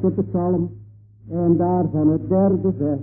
de psalm en daarvan het derde vers.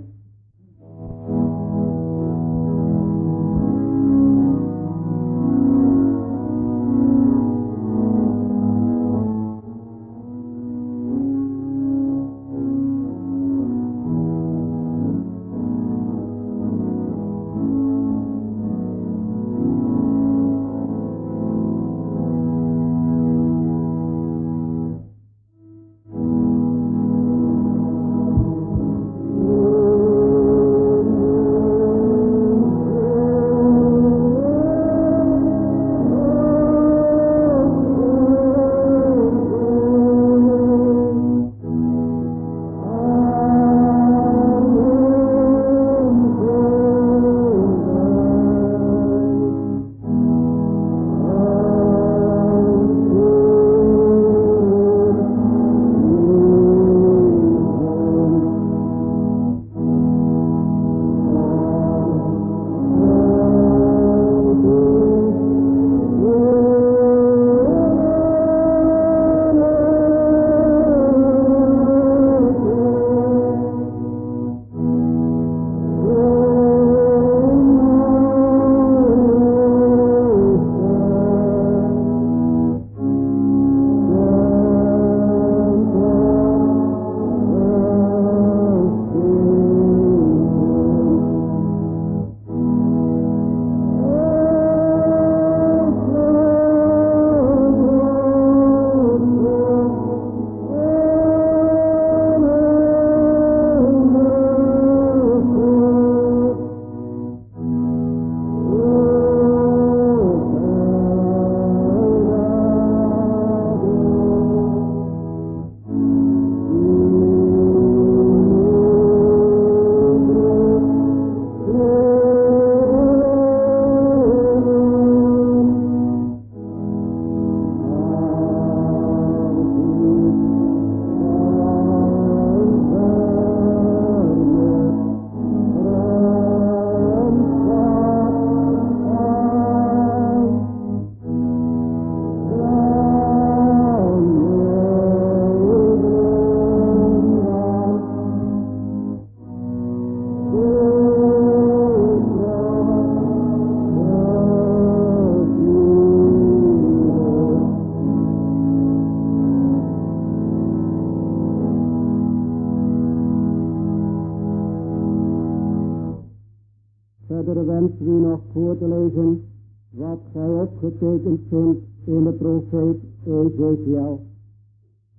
Gij opgetekend vindt in de profeet Ezekiel.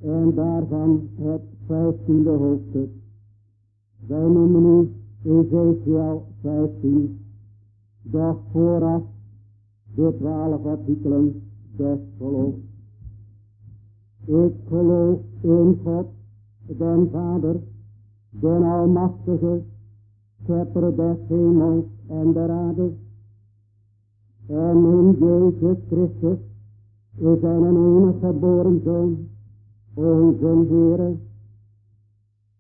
En daarvan het vijftiende hoofdstuk. Wij noemen nu Ezekiel 15. Doch vooraf de twaalf artikelen des geloof. Ik geloof in God, den Vader, den Almachtige, schepper des hemels en de aarde. En in Jezus Christus is zijn een enige geboren Zoon, onze Heere,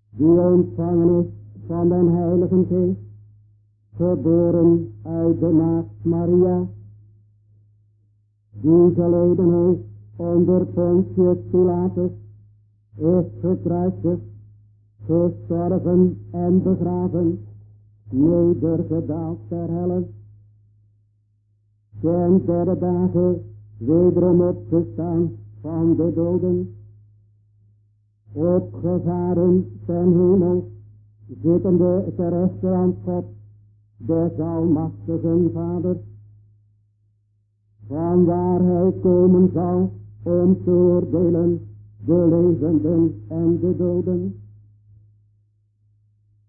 die ontvangen is van den Heilige Geest, geboren uit de maagd Maria, die geleden heeft onder Pontius Pilatus, is gekruisigd, gestorven en begraven, nedergedaald ter helle, ten derde dagen wederom opgestaan van de doden, opgevaren ten hemel, zittende ter rechterhand God, des almachtigen Vader, van waar hij komen zal om te oordelen de levenden en de doden.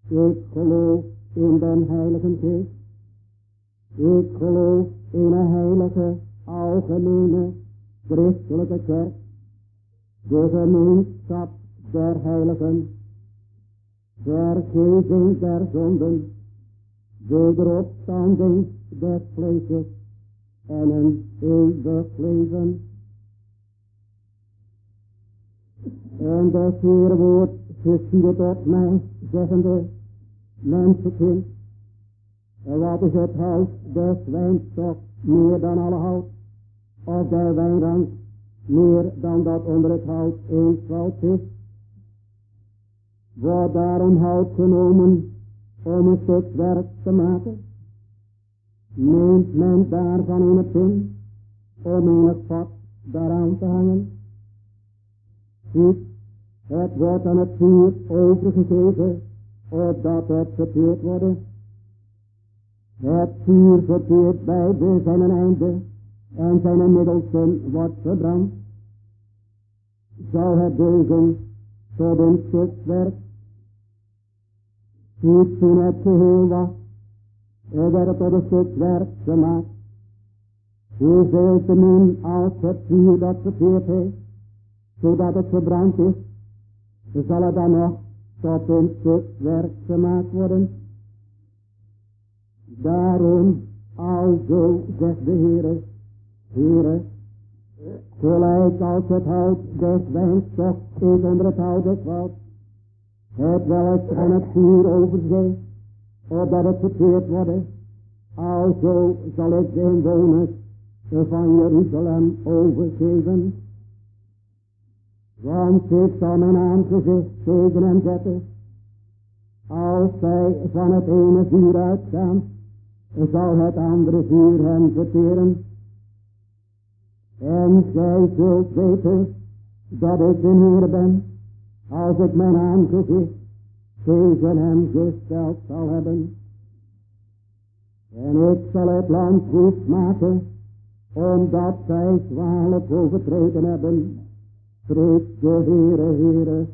Ik geloof in den Heilige Geest. Ik geloof in een heilige, algemene, christelijke kerk, de gemeenschap der heiligen, vergeving der zonden, de opstanding des vleesjes. En een eeuwig leven. En dat Heer woord geschiedde tot mij, zeggende, mensenkind, en wat is het huis des wijnstok meer dan alle hout, of der wijnrank meer dan dat onder het hout eens is? wordt daarom hout genomen om een stuk werk te maken. Neemt men daarvan in het zin om in het vat daaraan te hangen. Ziet, het wordt aan het vuur overgegeven, opdat het verteerd worden. Het vuur bij de zijn einde en zijn middelste wordt verbrand. Zal het deze tot een stuk werk Ziet toen het geheel was, er werd tot een gemaakt. Hoeveel te min het vuur dat verteerd heeft, zodat het verbrand is, zal het dan nog tot een gemaakt worden. Daarom, alzo zegt de Heere, Heere, gelijk als het hout des wijnstok is onder het hout des woud, het welk aan het vuur overzee, opdat het verteerd worden, alzo zal ik de inwoners van Jeruzalem overgeven. Want ik zal mijn aangezicht tegen hem zetten. Als zij van het ene vuur uitgaan, zal het andere vuur hen verteren. En zij zult weten dat ik de Heer ben, als ik mijn aangezicht tegen hem gesteld zal hebben. En ik zal het land goed maken, omdat zij zwaarlijk overtreden hebben, spreekt de Heere, Heere.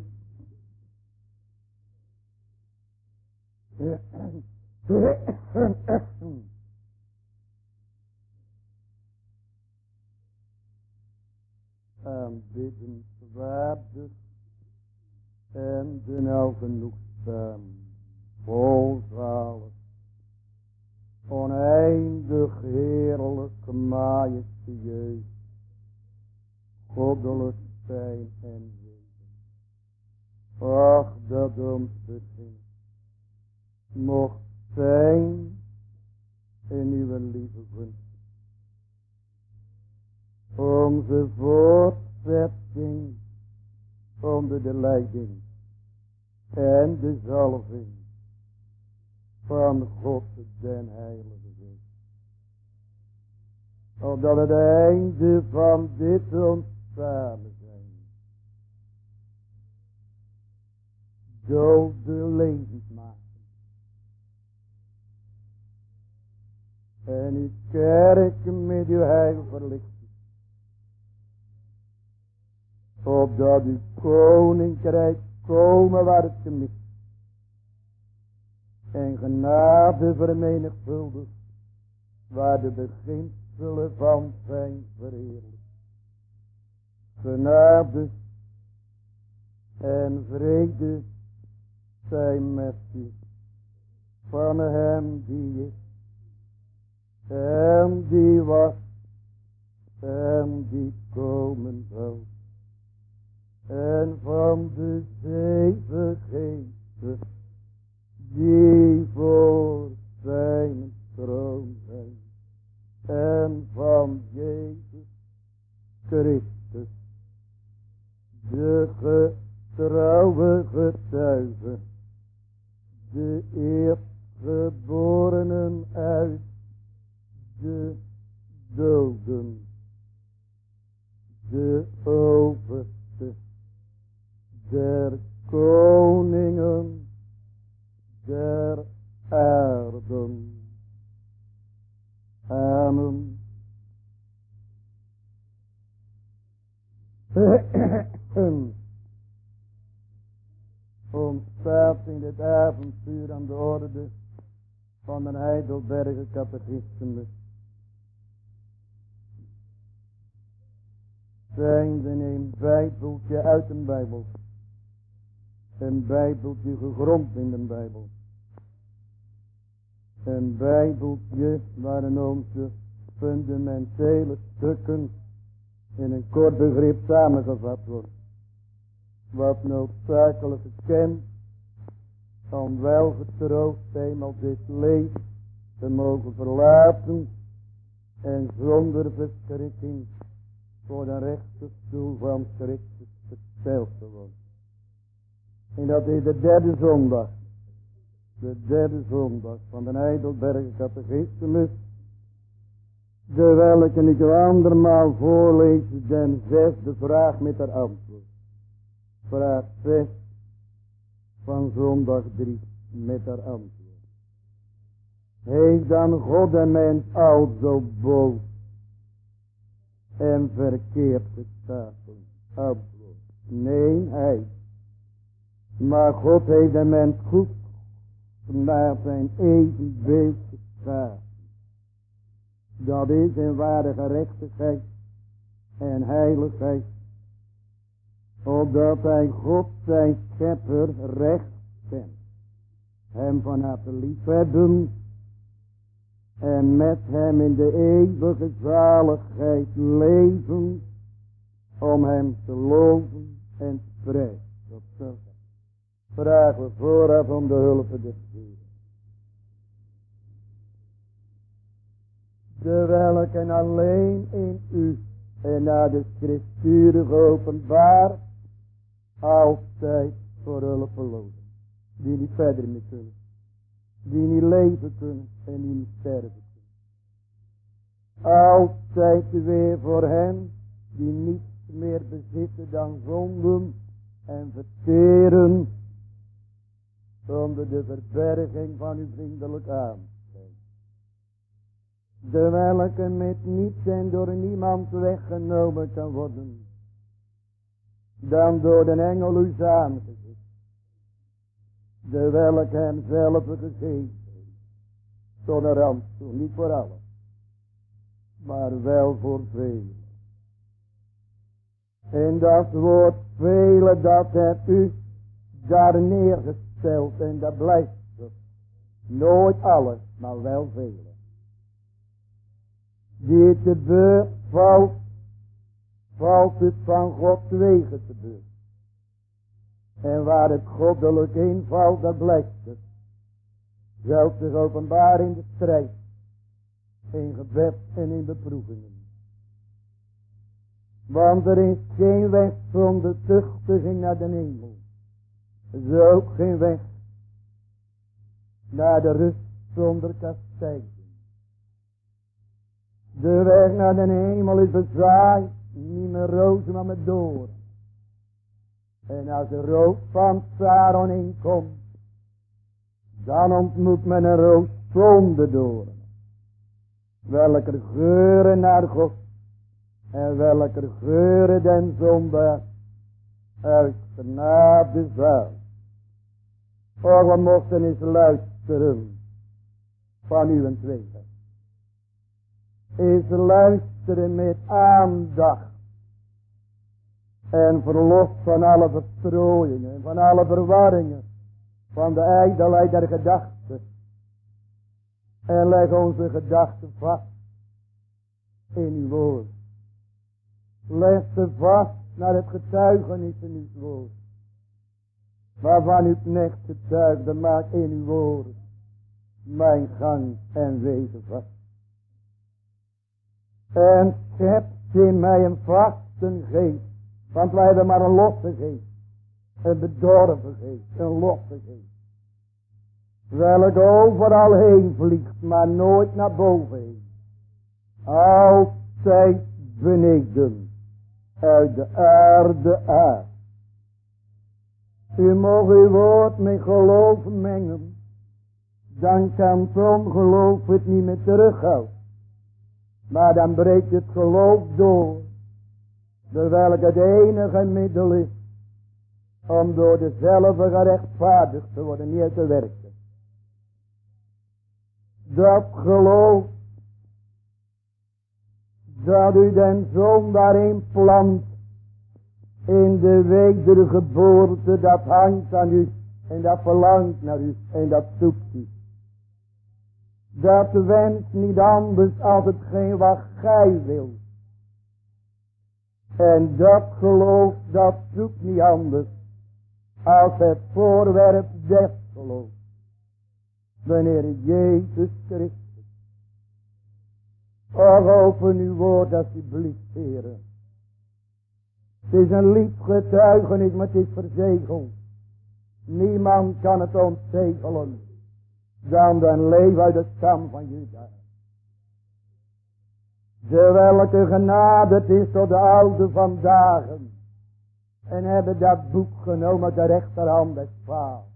Aanbidden, waardig en de nou genoegzaam, volzalig, oneindig heerlijk, majestueus, goddelijk zijn en wezen. Ach, dat ons begin mocht zijn in uw lieve gunst. Onze voortzetting onder de leiding en de zalving van God den Heilige Geest. Opdat het einde van dit ons samen zijn. Dode levend maken. En uw kerk met uw heil verlicht. Opdat uw koninkrijk komen waar het gemist. En genade vermenigvuldigd waar de beginselen van zijn vereerlijk. Genade en vrede zijn met u van hem die is en die was en die komen zal en van de zeven geesten die voor zijn troon zijn. En van Jezus Christus de getrouwe getuige de eerstgeborenen uit de doden de overste der koningen der aarden. Amen. Ontstaat in dit avontuur aan de orde van een Heidelberger catechismus. Zijn een bijbeltje uit een bijbel een bijbeltje gegrond in de Bijbel. Een bijbeltje waarin onze fundamentele stukken in een kort begrip samengevat wordt. Wat noodzakelijk gekend, kan wel getroost eenmaal dit leven te mogen verlaten en zonder verschrikking voor de rechterstoel van Christus gesteld te worden. En dat is de derde zondag. De derde zondag van de Heidelberger Catechismus. De welke ik een andermaal voorlees, den zesde vraag met haar antwoord. Vraag 6 van zondag 3 met haar antwoord. Heeft dan God en mens al zo boos en verkeerd gestapen? Antwoord. Nee, hij. Maar God heeft de mens goed naar zijn eigen beeld geschapen. Dat is in ware gerechtigheid en heiligheid. Opdat hij God zijn schepper recht kent. Hem van harte liefhebben. En met hem in de eeuwige zaligheid leven. Om hem te loven en te prijzen. Tot zover. Vragen we vooraf om de hulp des Heeren. De welke alleen in u en naar de schrifturen geopenbaard altijd voor hulp verloren. Die niet verder mee kunnen. Die niet leven kunnen en niet sterven kunnen. Altijd weer voor hen die niets meer bezitten dan zonden en verteren zonder de verberging van uw vriendelijk aanzijn. De welke met niets en door niemand weggenomen kan worden, dan door de engel uw aangezicht. De welke hem zelf gegeven een ramp, niet voor allen, maar wel voor velen. En dat woord velen, dat hebt u daar neergezet en dat blijft. Nooit alles, maar wel vele. Die te beurt valt, valt het van Gods wegen te beurt. En waar het goddelijk invalt, dat blijft het. Zelfs zich openbaar in de strijd, in gebed en in beproevingen. Want er is geen weg zonder tuchtiging naar de hemel is ook geen weg naar de rust zonder kastijding. De weg naar de hemel is bezaaid, niet met rozen, maar met door. En als de roos van Saron inkomt, dan ontmoet men een roos zonder door. Welke geuren naar God en welke geuren den zonde uit genade zelf. Oh, we mochten eens luisteren van u en tweede. Eens luisteren met aandacht. En verlost van alle verstrooiingen, van alle verwarringen, van de ijdelheid der gedachten. En leg onze gedachten vast in uw woord. Leg ze vast naar het getuigenis in uw woord waarvan uw knecht getuigde maakt in uw woorden mijn gang en wezen vast. En schept in mij een vaste geest, want wij hebben maar een losse geest, een bedorven geest, een losse geest. Welk overal heen vliegt, maar nooit naar boven heen. Altijd beneden, uit de aarde uit. U mag uw woord met geloof mengen. Dan kan het ongeloof het niet meer terughouden. Maar dan breekt het geloof door. De welke het enige middel is. Om door dezelfde gerechtvaardigd te worden, niet te werken. Dat geloof. Dat u den zoon daarin plant in de wedergeboorte, dat hangt aan u. En dat verlangt naar u. En dat zoekt u. Dat wenst niet anders als hetgeen wat gij wilt. En dat geloof, dat zoekt niet anders als het voorwerp des geloof. Wanneer Jezus Christus. Och, open uw woord alsjeblieft, heren. Het is een lief getuigenis, maar het is. Niemand kan het ontzegelen dan den leef uit de stam van Juda. De welke genade is tot de oude van dagen. En hebben dat boek genomen de rechterhand des vaders.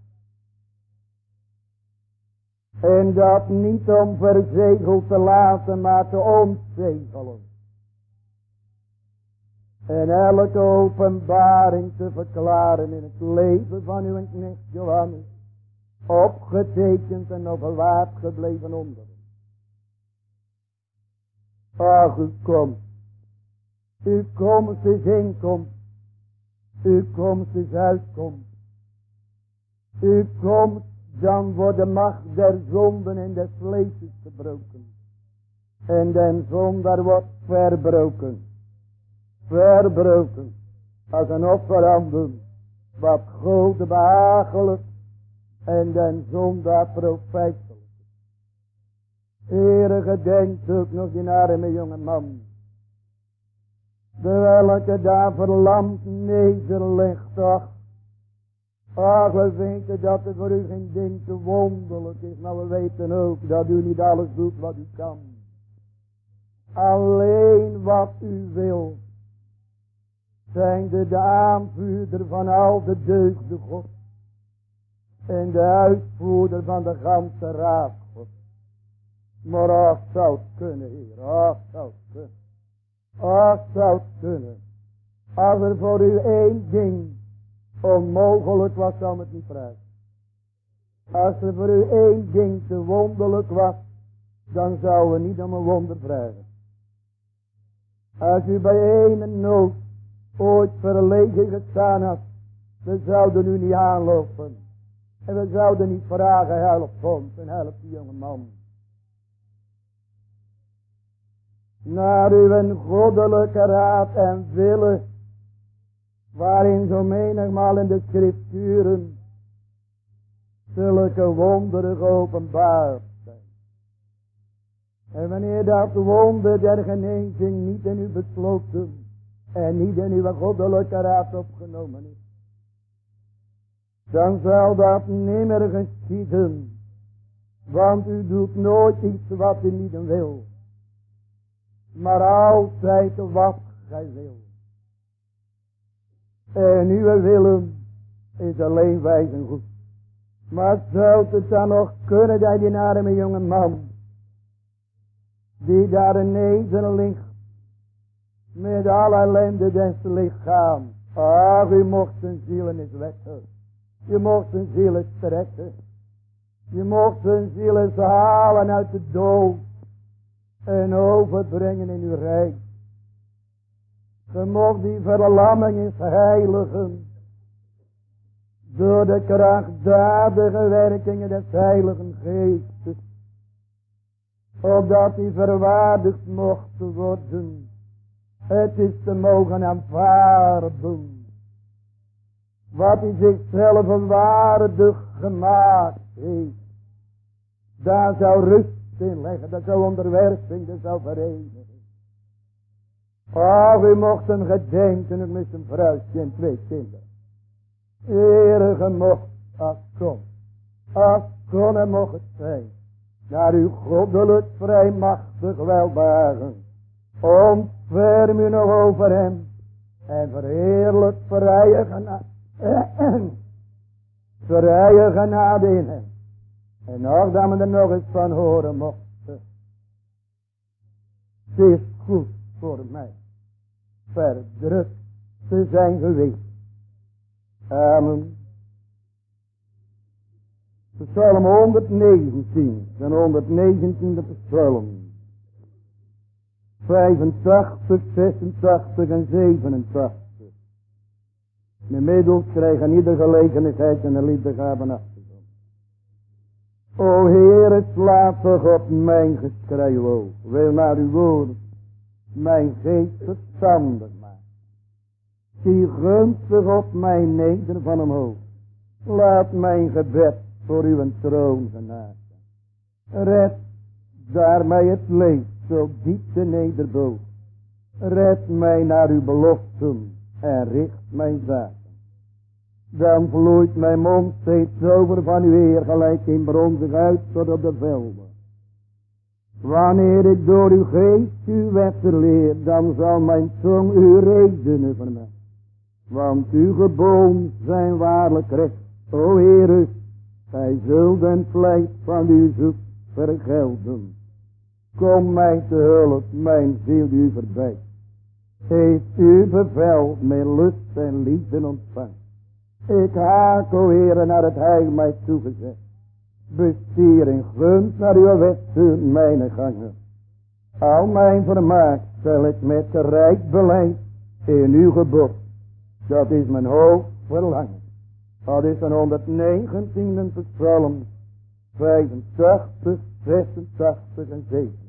En dat niet om verzegeld te laten, maar te ontzegelen. En elke openbaring te verklaren in het leven van uw knecht Johannes. Opgetekend en overwaard gebleven onder. Ach, u komt. U komst is inkomst. U komst is uitkomst. U komt, dan wordt de macht der zonden en des vlees gebroken. En den zondaar wordt verbroken. Verbroken. Als een offeranden. Wat God behagelijk. En den zondaar profijt Heere, gedenkt ook nog die arme jonge man. De welke daar verlamd nederligt, ach. Ach, we weten dat het voor u geen ding te wonderlijk is, maar we weten ook dat u niet alles doet wat u kan. Alleen wat u wil, zijn de, de aanvuurder van al de deugden God. En de uitvoerder van de ganse raad maar ach, zou kunnen, Heer. Ach, zou kunnen. Ach, zou het kunnen. Als er voor u één ding onmogelijk was, zou het niet vragen. Als er voor u één ding te wonderlijk was, dan zouden we niet om een wonder vragen. Als u bij een nood ooit verlegen gestaan had, we zouden u niet aanlopen. En we zouden niet vragen, help ons en help die jonge man. Naar uw goddelijke raad en willen, waarin zo menigmaal in de schrifturen zulke wonderen geopenbaard zijn. En wanneer dat wonder der genezing niet in u besloten en niet in uw goddelijke raad opgenomen is, dan zal dat nimmer geschieden, want u doet nooit iets wat u niet wil maar altijd wat gij wil. En uw willen is alleen wijs en goed. Maar zou het dan nog kunnen dat die arme jonge man, die daar neder ligt, met alle ellende des lichaam, ach, u mocht zijn zielen eens wetten. Je mocht zijn ziel strekken. Je mocht zijn ziel eens halen uit de dood en overbrengen in uw rijk. Ge mocht die verlamming eens heiligen. Door de krachtdadige werkingen des heiligen geestes. Opdat die verwaardigd mocht worden. Het is te mogen aanvaarden. Wat hij zichzelf waardig gemaakt heeft. Daar zou rust inleggen. Dat zou onderwerping, dat zou verenigen. Oh, u mocht hem gedenken, mis een vrouwtje en twee kinderen. Ere mocht, als kon, als kon en mocht het zijn, naar uw goddelijk vrijmachtig welbagen. Ontferm u nog over hem, en verheerlijk vrije genade, vrije genade in hem. En nog dat er nog eens van horen mochten. Het is goed voor mij. Verdrukt te zijn geweest. Amen. Psalm 119. De 119e psalm. 85, 86 en 87. Inmiddels krijgen ieder gelegenheid en een liefde gaven af. O Heer, slaat toch op mijn geschreeuw. Wil naar uw woord mijn geest verstandig maken. Zie gunstig op mijn neder van omhoog. Laat mijn gebed voor uw troon genaken. Red mij het leed zo diep te nederboog. Red mij naar uw beloften en richt mijn zaken. Dan vloeit mijn mond steeds over van uw eer gelijk in bronzig uit tot op de velden. Wanneer ik door uw geest uw wetten leer, dan zal mijn tong uw redenen vermelden. Want uw geboden zijn waarlijk recht, o Heere, gij zult den vlijt van uw zoek vergelden. Kom mij te hulp, mijn ziel u verbijt. Heeft uw bevel met lust en liefde ontvangen. Ik haak, o Heere, naar het heil mij toegezet. Bestier en gunst naar uw wetten mijn gangen. Al mijn vermaak stel ik met rijk beleid in uw gebod. Dat is mijn hoofd verlangen. Dat is een 119e psalm 85, 86 en 87.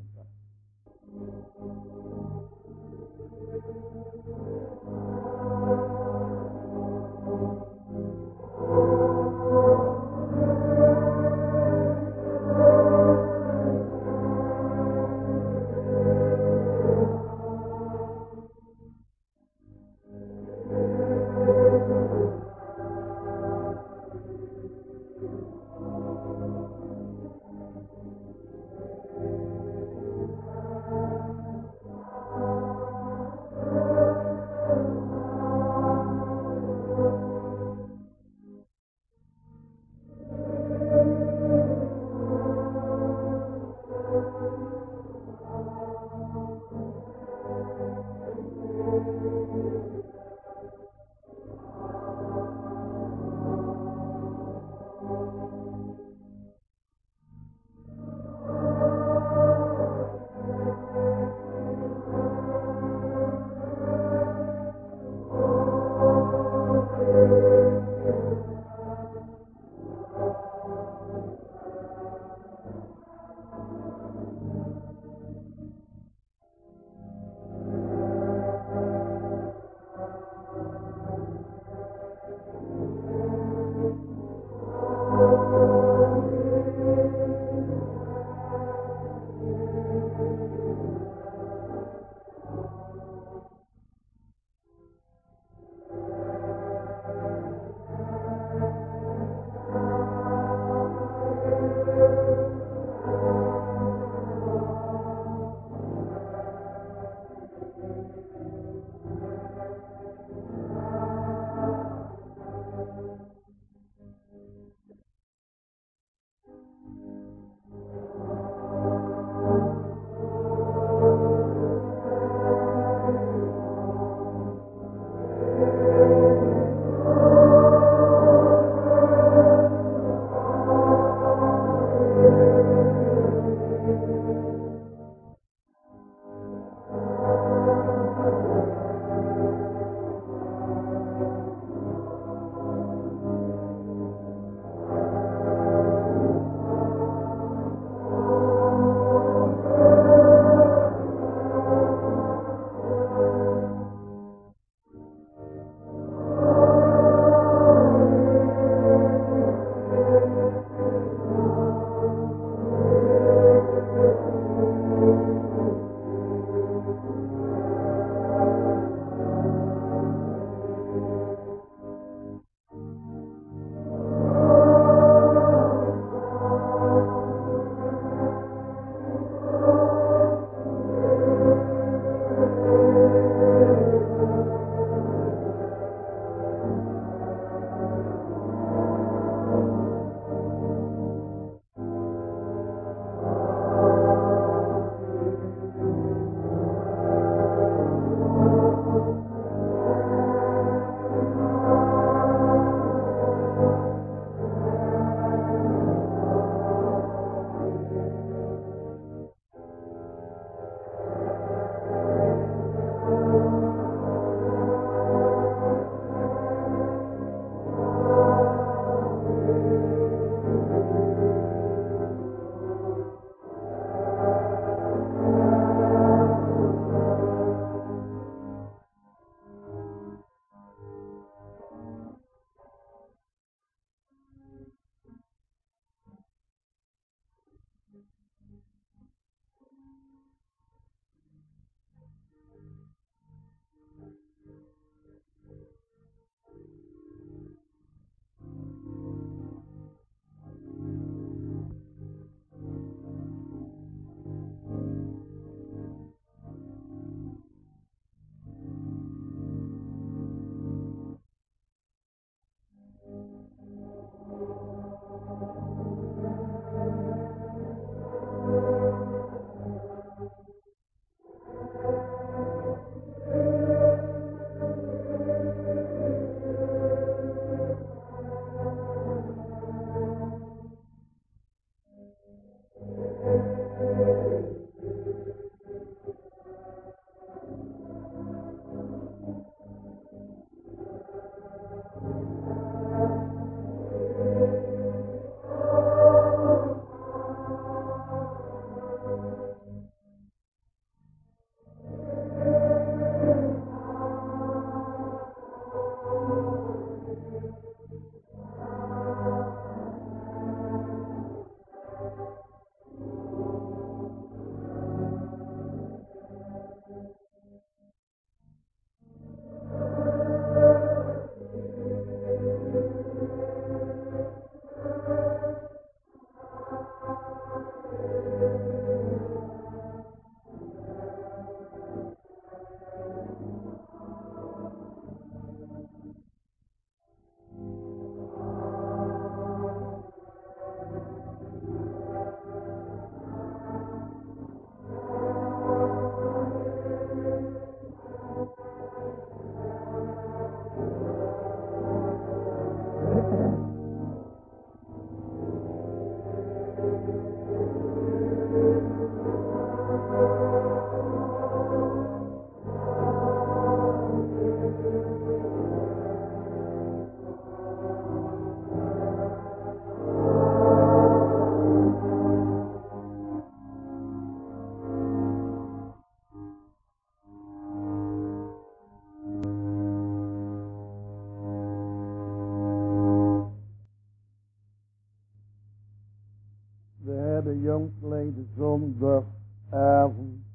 Jongstleden zondagavond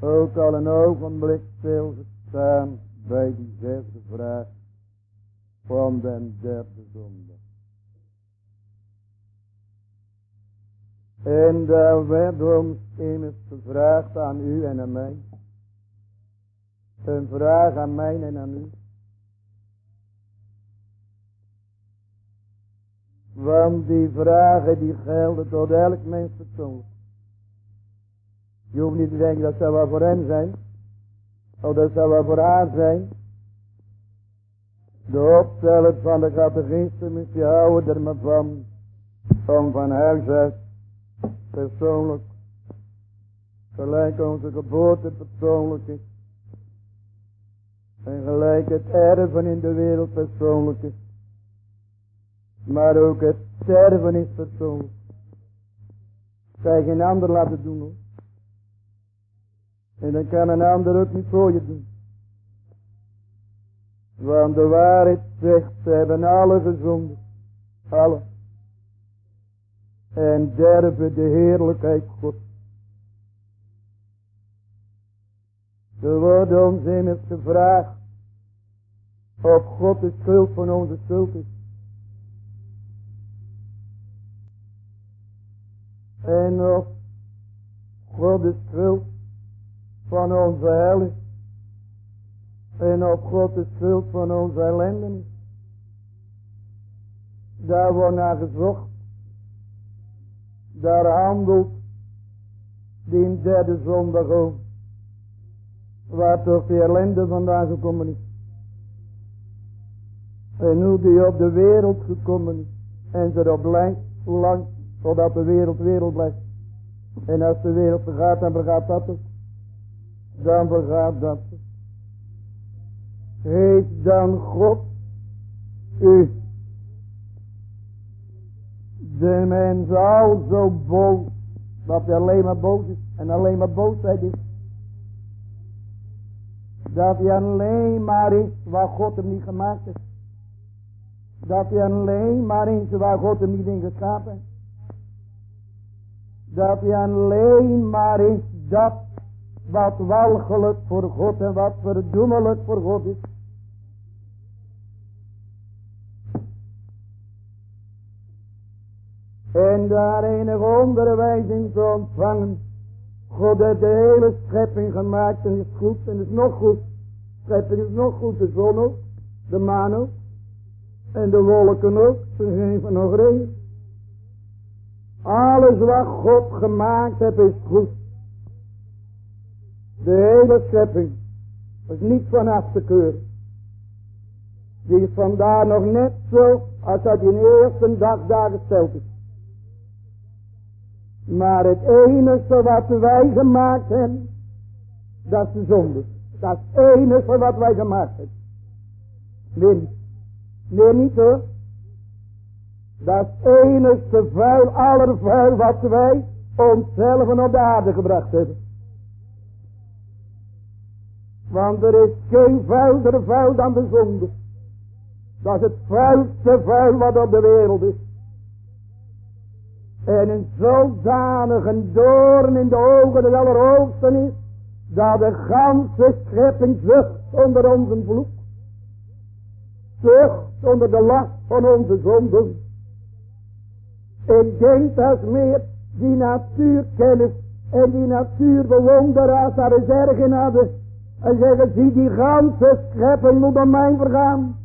ook al een ogenblik stilgestaan bij die zesde vraag van den derde zondag. En daar werd ons immers gevraagd aan u en aan mij. Een vraag aan mij en aan u. Want die vragen die gelden tot elk mens persoonlijk. Je hoeft niet te denken dat zou wel voor hem zijn. Of dat zou wel voor haar zijn. De opsteller van de catechismus, die houden er maar van. Om van huis persoonlijk. Gelijk onze geboorte persoonlijk is. En gelijk het erven in de wereld persoonlijk is. Maar ook het sterven is persoonlijk. Kan je geen ander laten doen hoor. En dan kan een ander ook niet voor je doen. Want de waarheid zegt, ze hebben alle gezonden. Alle. En derven de heerlijkheid God. Er wordt ons immers gevraagd. Of God de schuld van onze schuld is. En of God de schuld van onze hel is. En op God de schuld van onze ellende. Daar wordt naar gezocht. Daar handelt die derde zondag. Waar toch die ellende vandaan gekomen is. En hoe die op de wereld gekomen is. En ze erop blijft lang totdat de wereld wereld blijft. En als de wereld vergaat, dan vergaat dat ook dan begaat dat. Heeft dan God u de mens al zo boos, dat hij alleen maar boos is en alleen maar boosheid is. Dat hij alleen maar is waar God hem niet gemaakt heeft. Dat hij alleen maar is waar God hem niet in geschapen heeft. Dat hij alleen maar is dat wat walgelijk voor God en wat verdoemelijk voor God is. En daar enige onderwijzing te ontvangen. God heeft de hele schepping gemaakt en is goed en is nog goed. Schepping is nog goed, de zon ook, de maan ook. En de wolken ook, ze geven nog regen. Alles wat God gemaakt heeft is goed. De hele schepping is niet van af te keuren. Die is vandaar nog net zo als dat in de eerste dag daar gesteld is. Maar het enige wat wij gemaakt hebben, dat is de zonde. Dat enige wat wij gemaakt hebben. Nee, niet. Niet hoor. Dat het enige vuil, aller vuil wat wij onszelf op de aarde gebracht hebben. Want er is geen vuilder vuil dan de zonde. Dat is het vuilste vuil wat op de wereld is. En een zodanige doorn in de ogen des allerhoogsten is. Dat de ganse schepping zucht onder onze vloek. Zucht onder de last van onze zonden. Ik denk dat meer die natuurkennis en die natuurbewonderaars daar eens erg in hadden en zeggen, zie die ganse schepping moet aan mij vergaan.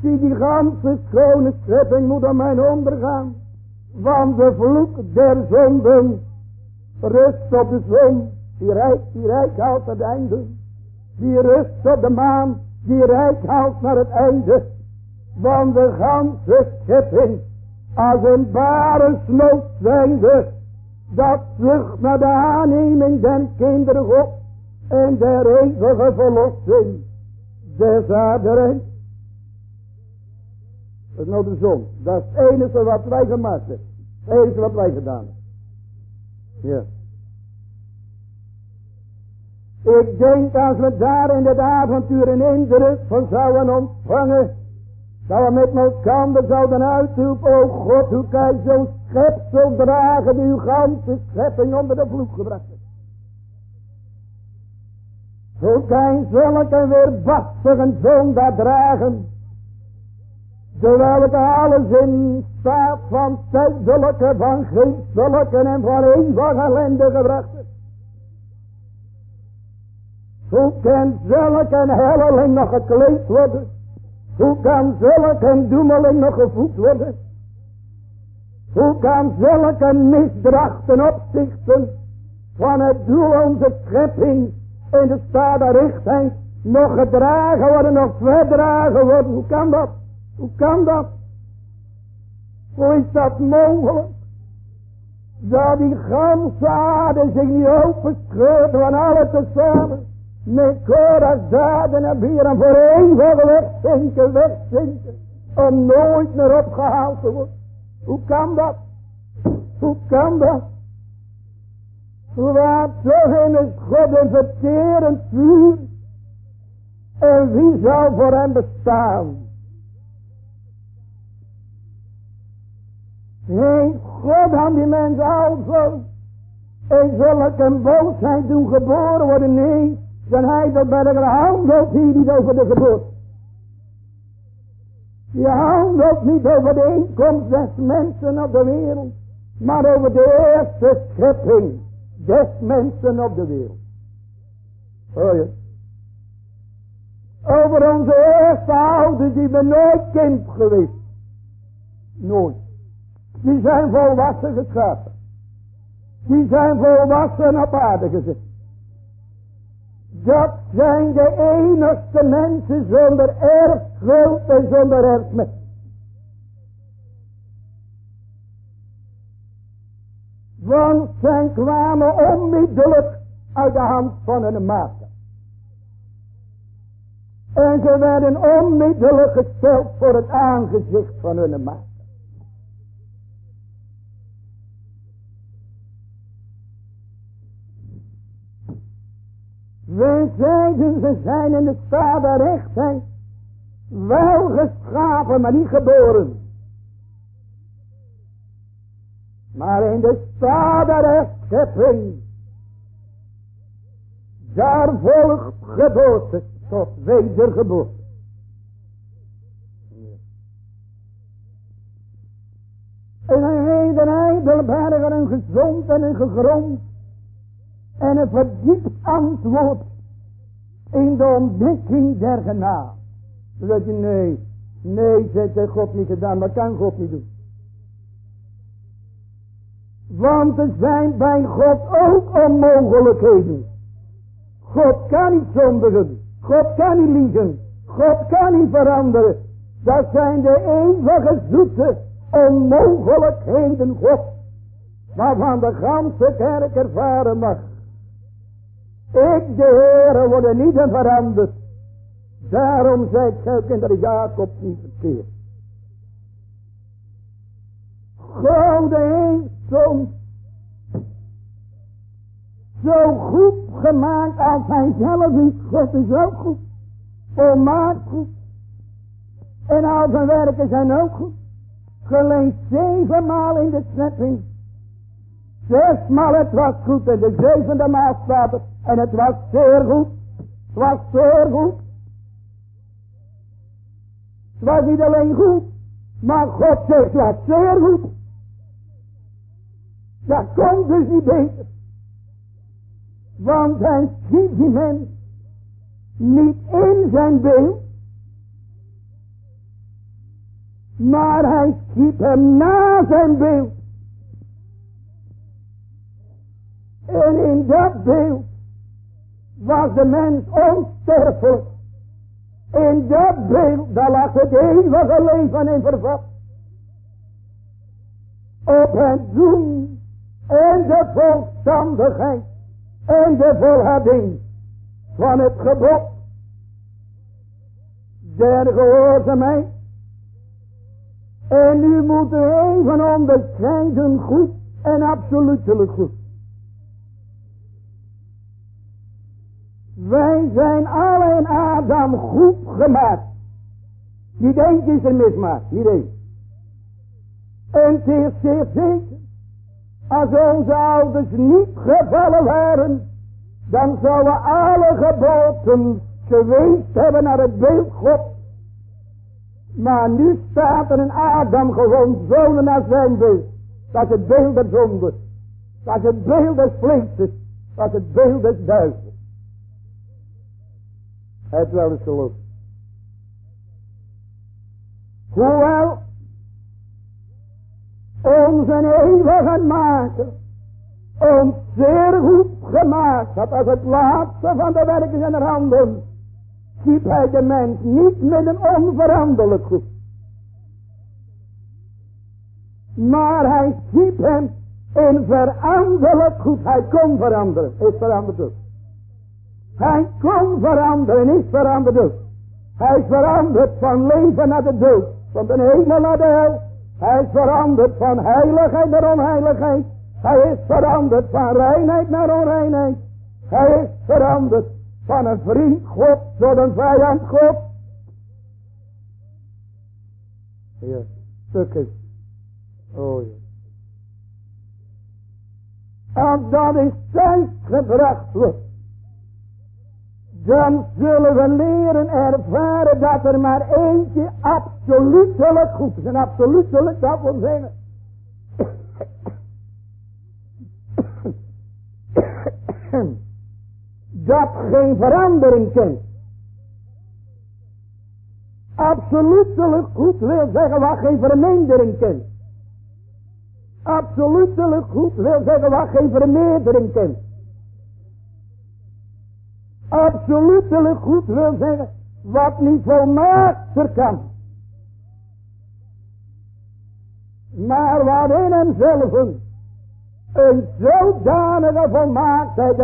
Zie die ganse schone schepping moet aan mijn ondergaan. Want de vloek der zonden rust op de zon. Die rijk, die rijk haalt het einde. Die rust op de maan. Die rijk haalt naar het einde. Want de ganse schepping als een bare snood zijnde. Dat vlucht naar de aanneming den kinderen God en der eeuwige verlossing des aarderijks. Dat is nou de zon. Dat is het enige wat wij gemaakt hebben. Het enige wat wij gedaan hebben. Ja. Ik denk als we daar in het avontuur een indruk van zouden ontvangen. Dat we met elkaar zouden uitroepen. Oh God, hoe kan je zo'n schepsel dragen die uw ganse schepping onder de vloek gebracht heeft. Zo kan zulke weerbarstige zoon daar dragen. Terwijl ik alles in staat van tijdelijke, van geestelijke en van eeuwige ellende gebracht heb. Hoe kan zulke helleling nog gekleed worden? Hoe kan zulke doemeling nog gevoed worden? Hoe kan zulke misdrachten opzichten van het doel onze schepping in de stade richting nog gedragen worden, nog verdragen worden? Hoe kan dat? Hoe kan dat? Hoe is dat mogelijk? Dat die ganse aarde zich niet openscheurt van alle tezamen. Met Korach, daden en bieren voor eeuwig wegzinken, wegzinken. Om nooit meer opgehaald te worden. Hoe kan dat? Hoe kan dat? Wat toch in het God een verterend vuur. En wie zou voor hem bestaan? Nee, God aan die mens alzo. En zulke een boosheid doen geboren worden. Nee, dan hij dat bij de handelt hier niet over de geboorte. Je handelt niet over de inkomst des mensen op de wereld. Maar over de eerste schepping des mensen op de wereld. Hoor je? Over onze eerste ouders die ben nooit kind geweest. Nooit. Die zijn volwassen geschapen. Die zijn volwassen op aarde gezet. Dat zijn de enigste mensen zonder erfschuld en zonder erfmet. Want zij kwamen onmiddellijk uit de hand van hun maker. En ze werden onmiddellijk gesteld voor het aangezicht van hun maker. Wij zeiden ze zijn in de stade rechtheid wel geschapen, maar niet geboren. Maar in de stade rechtschepping, daar volgt geboorte tot wedergeboorte. En een heden heidelberger en gezond en een gegrond en een verdiept antwoord in de ontdekking der genade. Dan je nee, nee, zegt God niet gedaan, dat kan God niet doen. Want er zijn bij God ook onmogelijkheden. God kan niet zondigen. God kan niet liegen. God kan niet veranderen. Dat zijn de eeuwige zoete onmogelijkheden God. Waarvan de ganse kerk ervaren mag. Ik, de Heere, worden niet veranderd. Daarom zei ik in Jacob niet verkeerd. God heeft soms zo goed gemaakt als hij zelf is. God is ook goed. Volmaakt. En al zijn werken zijn ook goed. Zevenmaal in de schepping. Zesmaal het was goed en de zevende maal staat. En het was zeer goed. Het was zeer goed. Het was niet alleen goed. Maar God zegt het was zeer goed. Dat komt dus niet beter. Want hij schiet die mens niet in zijn beeld. Maar hij schiet hem na zijn beeld. En in dat beeld was de mens onsterfelijk. In dat beeld, daar lag het eeuwige leven in vervat. Op het doen en de volstandigheid en de volharding van het gebod der gehoorzaamheid. En nu moeten we even onderscheiden goed en absolutelijk goed. Zijn alle in Adam goed gemaakt. Niet eentje is er mismaakt, niet één. En het is zeer zeker, als onze ouders niet gevallen waren, dan zouden alle geboten geweest hebben naar het beeld God. Maar nu staat er een Adam gewoon zonen naar zijn beeld. Dat het beeld der zonde. Dat is het beeld des vlees. Dat het beeld des duivels. Het wel eens geloof. Hoewel onze eeuwige maker ons zeer goed gemaakt had als het laatste van de werken zijn handen, schiep hij de mens niet met een onveranderlijk goed. Maar hij schiep hem in veranderlijk goed. Hij kon veranderen, is veranderd. Hij kon veranderen, is veranderd ook. Hij is veranderd van leven naar de dood, van de hemel naar de hel. Hij is veranderd van heiligheid naar onheiligheid. Hij is veranderd van reinheid naar onreinheid. Hij is veranderd van een vriend God tot een vijand God. Ja, stukjes. Oh ja. En dat is tijd gebracht wordt. Dan zullen we leren ervaren dat er maar eentje absolutelijk goed is. En absolutelijk dat wil zeggen. dat geen verandering kent. Absolutelijk goed wil zeggen wat geen vermindering kent. Absolutelijk goed wil zeggen wat geen vermeerdering kent. Absolutelijk goed wil zeggen wat niet volmaakt kan. Maar wat in hemzelf een zodanige volmaaktheid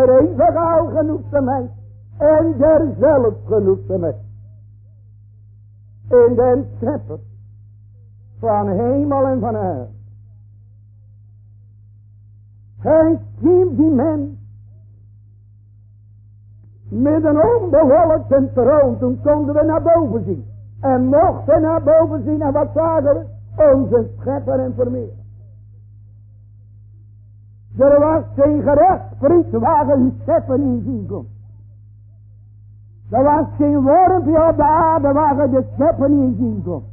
al genoeg te mij en der zelf genoeg te mij. In den schepper van hemel en van aarde. Hij schiep die mens met een onbewolkte troon. Toen konden we naar boven zien. En mochten naar boven zien en wat we? Onze schepper en vermeer. Er was geen gerechtspriet waar je uw schepper in zien kon. Er was geen wormpje op de aarde waar de schepper in zien kon.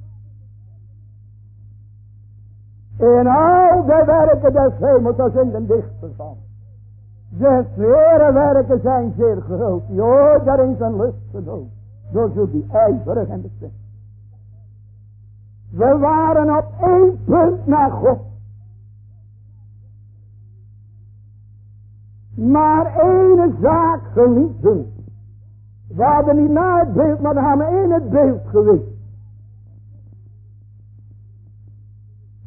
In al de werken des hemels, als in de dichter van. De zware werken zijn zeer groot. Jo, daarin zijn lust gedood. Door zo die ijverig en bestemd. We waren op één punt naar God. Maar ene zaak geliefden. We hadden niet naar het beeld, maar we hadden in het beeld geweest.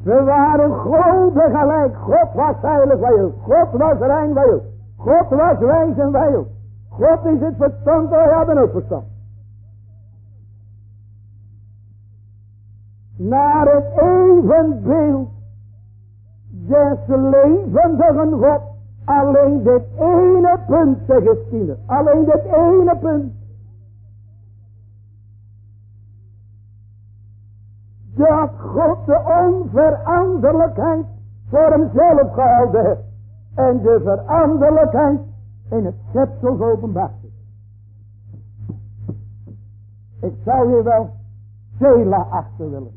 We waren grote gelijk. God was heilig bij ons. God was rein bij ons. God was wijs en bij ons. God is het verstand, wij hebben ook verstand. Naar het evenbeeld des levendigen God. Alleen dit ene punt, zeggen Stine. Alleen dit ene punt. Dat God de onveranderlijkheid voor hemzelf gehouden heeft. En de veranderlijkheid in het schepsel openbaar. Ik zou hier wel Zela achter willen.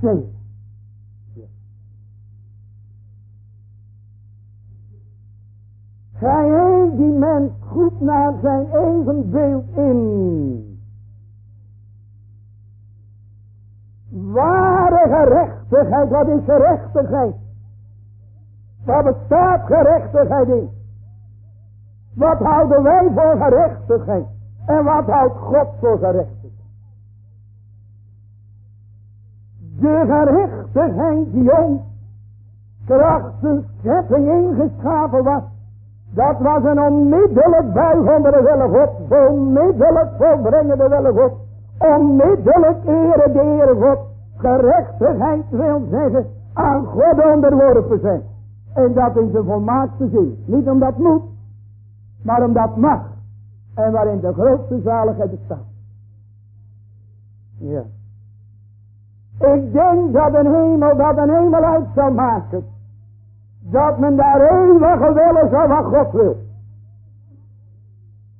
Zela. Ja. Gij die mens goed naar zijn evenbeeld in. Ware gerechtigheid, wat is gerechtigheid? Wat bestaat gerechtigheid in? Wat houden wij voor gerechtigheid? En wat houdt God voor gerechtigheid? De gerechtigheid die ons krachtens schepping ingeschapen was. Dat was een onmiddellijk buig onder de wille God. Onmiddellijk volbrengen de wille God onmiddellijk ere de ere God. Gerechtigheid wil zeggen aan God onderworpen zijn. En dat in zijn volmaakte zin. Niet omdat moet, maar omdat mag. En waarin de grootste zaligheid bestaat. Ja. Ik denk dat een hemel, dat een hemel uit zal maken. Dat men daar eeuwige willen zal wat God wil.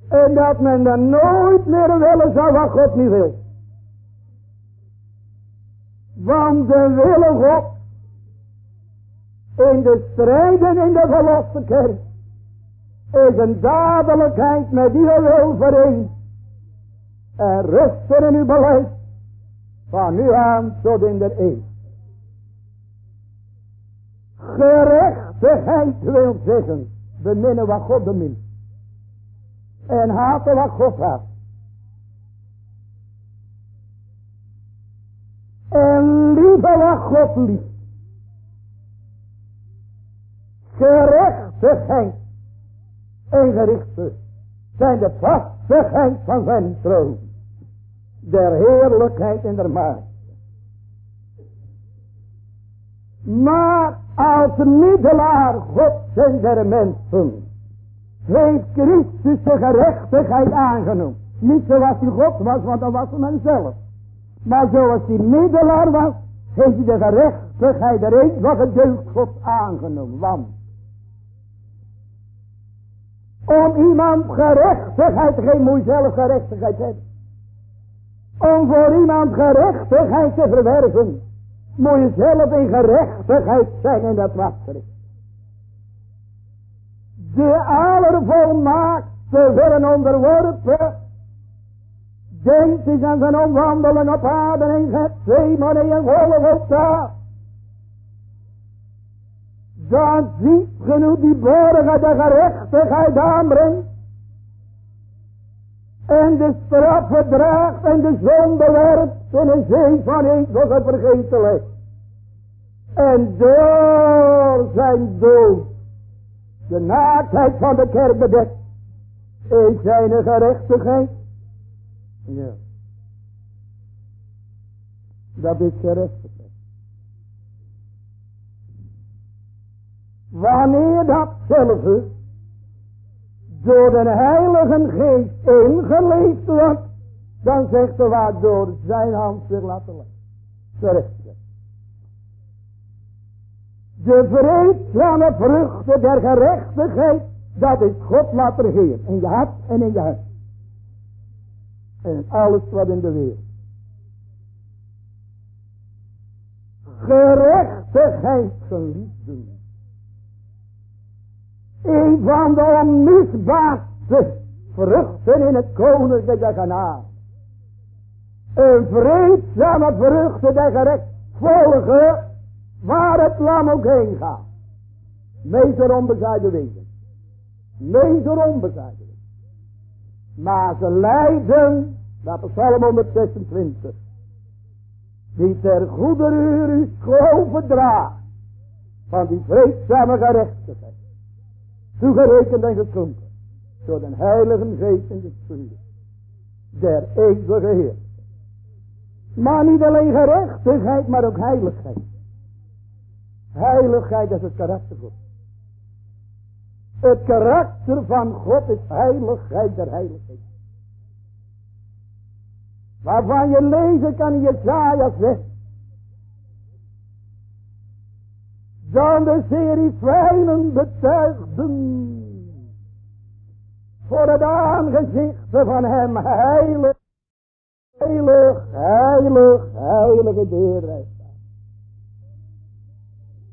En dat men dan nooit meer willen zal wat God niet wil. Want de willen God in de strijden in de verloste kerk is een dadelijkheid met die wil vereend. En rusten in uw beleid van nu aan tot in de eeuw. Gerechtigheid wil zeggen, beminnen wat God bemint. En haten wat God. En wat God lief. Gerechtigheid en gerichte zijn de vastigheid van zijn troon. Der heerlijkheid en der macht. Maar als middelaar God en der mensen heeft Christus de gerechtigheid aangenomen. Niet zoals hij God was, want dat was hem zelf. Maar zoals hij middelaar was, heeft hij de gerechtigheid er eens wat het God aangenomen. Want om iemand gerechtigheid te geven, moet je zelf gerechtigheid hebben. Om voor iemand gerechtigheid te verwerven, moet je zelf in gerechtigheid zijn en dat was er. De allervolmaakte werden onderworpen. Denkt eens aan zijn omwandeling op aarde en het twee mannen en Golgotha. Dan ziet genoeg die borgen de gerechtigheid aanbrengt. En de straf verdraagt en de zonde werpt in een zee van eeuwige vergetelheid. En door zijn dood de naaktheid van de kerk bedekt. Is zijn gerechtigheid. Ja. Dat is gerechtigheid. Wanneer dat zelfs door de heilige geest ingeleefd wordt, dan zegt de waar door zijn hand zich laten leggen. Gerechtigheid. De vreedzame vruchten der gerechtigheid, dat is God laten regeren. In je hart en in je hart. En alles wat in de wereld. Gerechtigheid geliefden. Een van de onmisbaarste vruchten in het koninkrijk der genade. Een vreedzame vruchten der gerecht volgen Waar het lam ook heen gaat. Meester onbezuide wezen. Meester onbezuide wezen. Maar ze leiden, dat is Psalm 126. Die ter goede uur uw schoof draagt. Van die vreedzame gerechtigheid. Toegerekend en geschonken. Door de heilige geest en de spirit. Der eeuwige Heer. Maar niet alleen gerechtigheid, maar ook heiligheid. Heiligheid is het karakter God. Het karakter van God is heiligheid der heiligheid. Waarvan je lezen kan in Jezaja zegt. Dan de serifijnen betuigden. Voor het aangezicht van hem heilig. Heilig, heilig, heilige deerheid.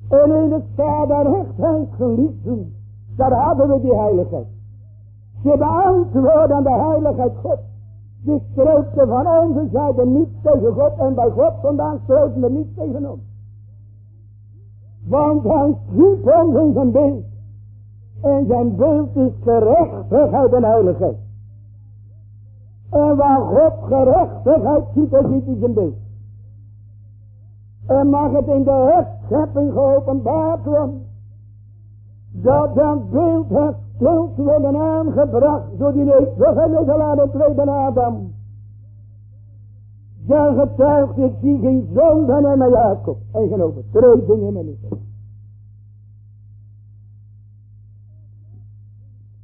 En in de staat der hechtheid geliefden. Daar hadden we die heiligheid. Ze beantwoorden de heiligheid God. Die strookte van onze zijde niet tegen God. En bij God vandaan strookten we niet tegen ons. Want hij schiep ons in zijn beeld. En zijn beeld is gerechtigheid en heiligheid. En waar God gerechtigheid ziet, dan ziet hij zijn beeld. En mag het in de schepping geopenbaard worden. Dat dat beeld het zult worden aangebracht door die eeuwige laden tweede Adam. Dan getuigt ik zie geen zonde en mijn Jacob. En geen overtreding in niet.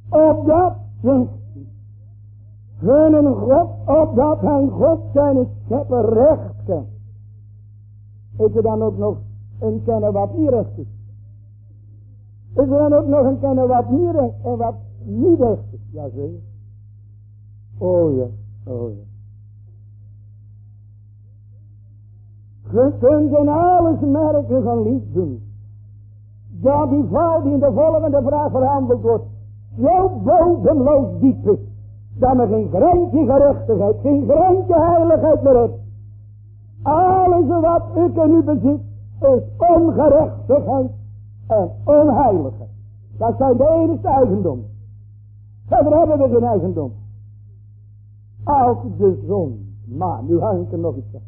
Opdat, hun God, opdat hij God zijn schepper recht kent Is er dan ook nog een kennen wat niet recht is? Is er dan ook nog een kennen wat niet recht en wat niet recht is? Ja, zeker. Oh ja, oh ja. Je kunt in alles merken van liefde. Dat die vrouw die in de volgende vraag verhandeld wordt. Zo bodemloos diep is. Dat er geen greintje gerechtigheid, geen greintje heiligheid meer. Alles wat ik en u bezit is ongerechtigheid en onheiligheid. Dat zijn de enige eigendommen. Verder hebben we geen eigendom. Als de zon. Maar nu hangt er nog iets aan.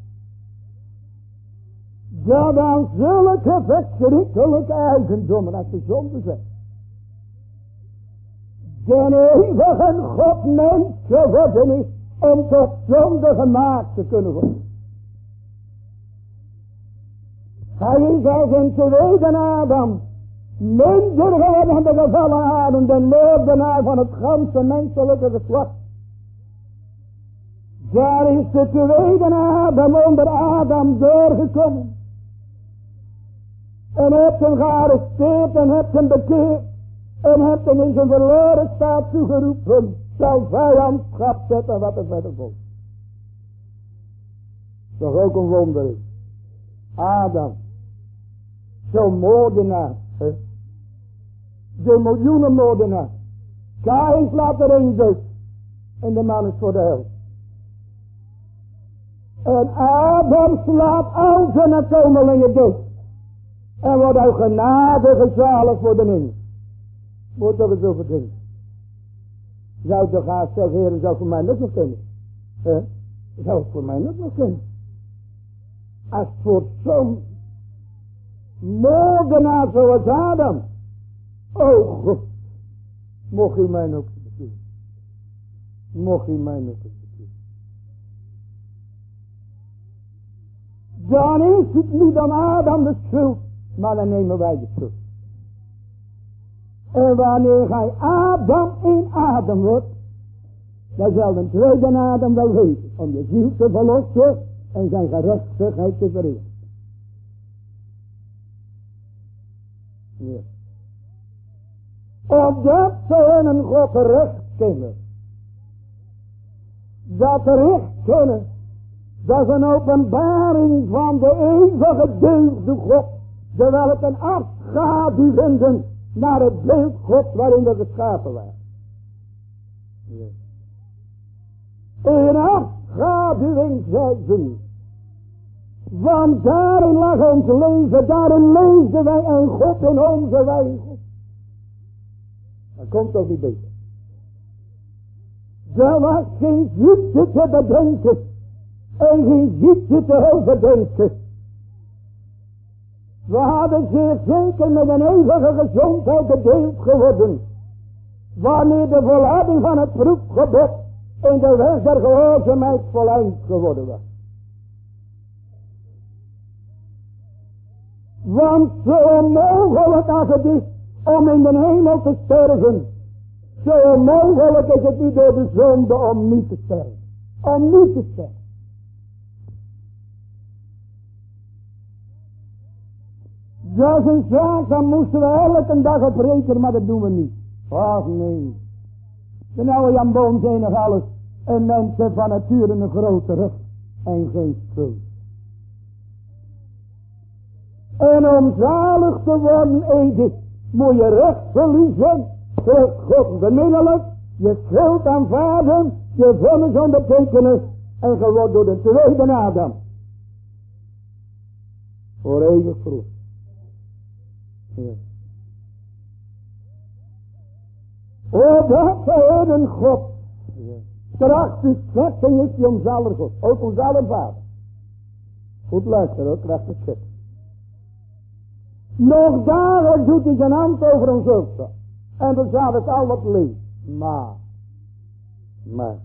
Dat aan zulke verschrikkelijke eigendommen als de zonde zegt. De eeuwige God mens geworden is om tot zonde gemaakt te kunnen worden. Hij is als een tweede Adam. Minder geworden de gevallen Adam, de moordenaar van het ganse menselijke geslacht. Daar is de tweede Adam onder Adam doorgekomen. En hebt hem gearresteerd en hebt hem bekeerd. En hebt hem in zijn verloren staat toegeroepen. Zal vijandschap zetten wat er verder volgt. Toch ook een wonder. Adam. Zo'n moordenaar. Hè? De miljoenen moordenaar. Kain slaat er een dood. En de man is voor de hel. En Adam slaat al zijn nakomelingen dood. En wordt uit genade gezalig voor de ning. Moet toch eens over denken. Zou toch haast zeggen, heren, zou voor mij nog nog kunnen. He? Zou voor mij nog nog kunnen. Als voor zo'n moordenaar zoals Adam. Oh God. Mocht u mij nog bekeeren. Mocht u mij nog bekeeren. Dan is het niet aan Adam de schuld. Maar dan nemen wij de schuld. En wanneer gij Adam in Adam wordt, dan zal de tweede Adam wel weten om je ziel te verlossen en zijn gerechtigheid te vereren. Ja. Opdat ze een God recht kennen. Dat recht kennen. Dat is een openbaring van de eeuwige deugde God. Terwijl het een afschaduwenden naar het beeld God waarin we geschapen waren. Een afschaduwing zijn. Want daarin lag ons leven, daarin leefden wij en God in onze wijze. Dat komt toch niet beter. Er was geen ziekte te bedenken en geen ziekte te overdenken. We hadden zeer zeker met een eeuwige gezondheid bedeeld geworden. Wanneer de volharding van het proefgebod in de weg der gehoorzaamheid voleind geworden was. Want zo onmogelijk als het is om in de hemel te sterven. Zo onmogelijk is het niet door de zonde om niet te sterven. Om niet te sterven. Dat is een zaak, dan moesten we elke dag het rekenen, maar dat doen we niet. Ach nee. De oude Jan Boom zei nog alles. En mensen van nature een grote rug en geen schuld. En om zalig te worden, Edith, moet je recht verliezen, voor God beminnelijk, je schuld aanvaarden, je vonnis ondertekenen en geworden door de tweede Adam. Voor eeuwig vroeg. Ja. O, dat hij een God. Kracht is schepping is die ons aller God. Ook ons aller vader. Goed luisteren ook, kracht schepping. Nog daar doet hij zijn hand over ons hoofd. En bezadigt al wat leeft. Maar. Maar.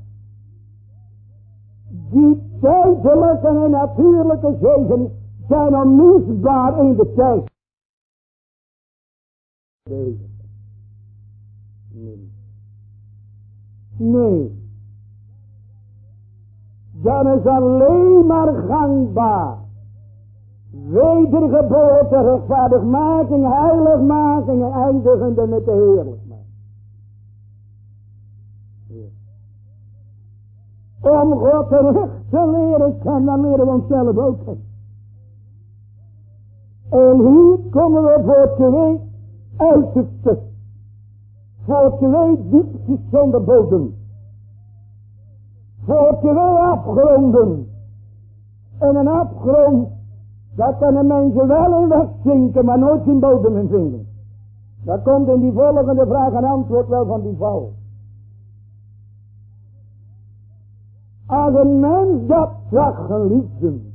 Die tijdelijke en natuurlijke zegen zijn onmisbaar in de tijd. Nee. Nee. Dat is alleen maar gangbaar Wedergeboorte, rechtvaardigmaking, heiligmaking en eindigende met de heerlijkmaking. Om God terug te leren kennen, dan leren we onszelf ook. En hier komen we voor twee uitersten. Voor twee diepjes zonder bodem. Voor twee afgronden. En een afgrond, daar kunnen mensen wel in wegzinken, maar nooit in bodem in vinden. Dat komt in die volgende vraag en antwoord wel van die val. Als een mens dat zag geliefden,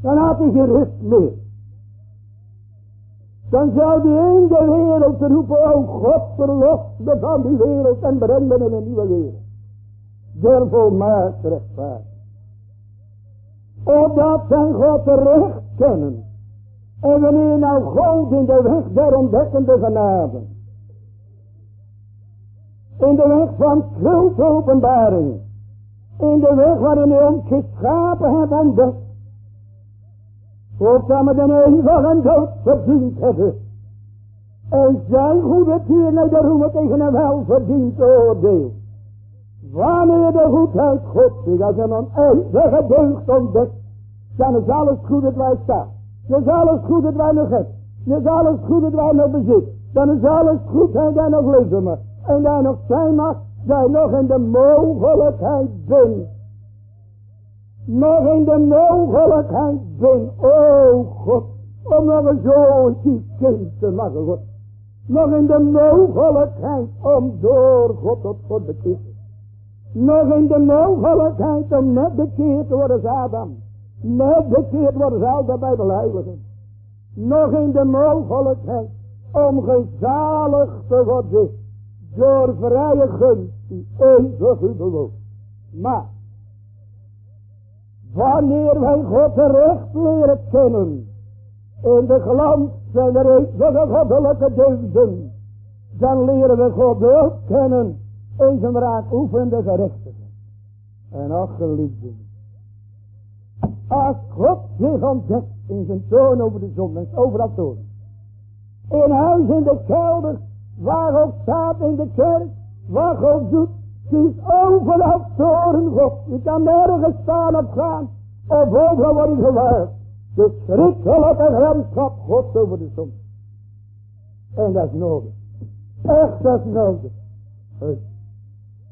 dan had hij geen rust meer. Dan zou die in de wereld roepen, oh God verlos me van die wereld en breng me in een nieuwe wereld. Der volmaakt rechtvaardig. Opdat zijn God terecht kennen. En wanneer nou God in de weg der ontdekkende genade. In de weg van schuldopenbaring. In de weg waarin hij ons geschapen heeft ontdekt. Voordat we de eeuwige en dood verdiend hebben. En zijn goede de roemen tegen een welverdiend oordeel. Wanneer de goedheid God zich als een oneindige deugd ontdekt, dan is alles goed dat wij staan. Dan is alles goed dat wij nog hebben. Dan is alles goed dat wij nog bezit. Dan is alles goed en wij nog leven En daar nog zijn mag, zij nog in de mogelijkheid bent. Nog in de mogelijkheid bent. Oh God, om nog een zo'n kind te maken, God. Nog in de mogelijkheid om door God tot God bekeerd nog in de mogelijkheid om net bekeerd te worden als Adam. Net bekeerd worden als al de Bijbelheiligen. Nog in de mogelijkheid om gezalig te worden door vrije gunst die eeuwig u. Maar, wanneer wij God terecht leren kennen, in de glans van de eeuwige goddelijke deugden, dan leren we God ook kennen raad oefende gerechtigheid. En ach geliefden. Als God zich ontdekt in zijn toon over de zon, en overal toon. In huis, in de kelder, waar ook staat in de kerk, waar God doet, is overal toren God. Je kan nergens staan of gaan, of overal wordt je gewaard. De schrikkelijke gramschap God over de zon. En dat is nodig. Echt, dat is nodig.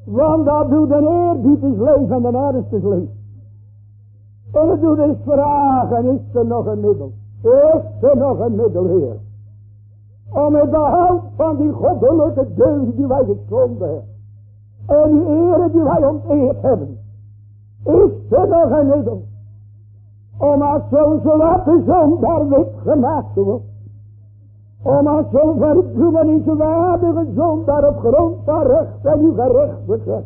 Want dat doet een eerbied leven en een ernstig leven. En het doet is vragen, is er nog een middel? Is er nog een middel, Heer? Om het behoud van die goddelijke deugd die wij geschonden hebben. En die ere die wij onteerd hebben. Is er nog een middel? Om als zo'n zwarte zon daar wit gemaakt te worden. Om als zo'n verdoemeniswaardige zondaar op grond van recht en uw gerechtigheid.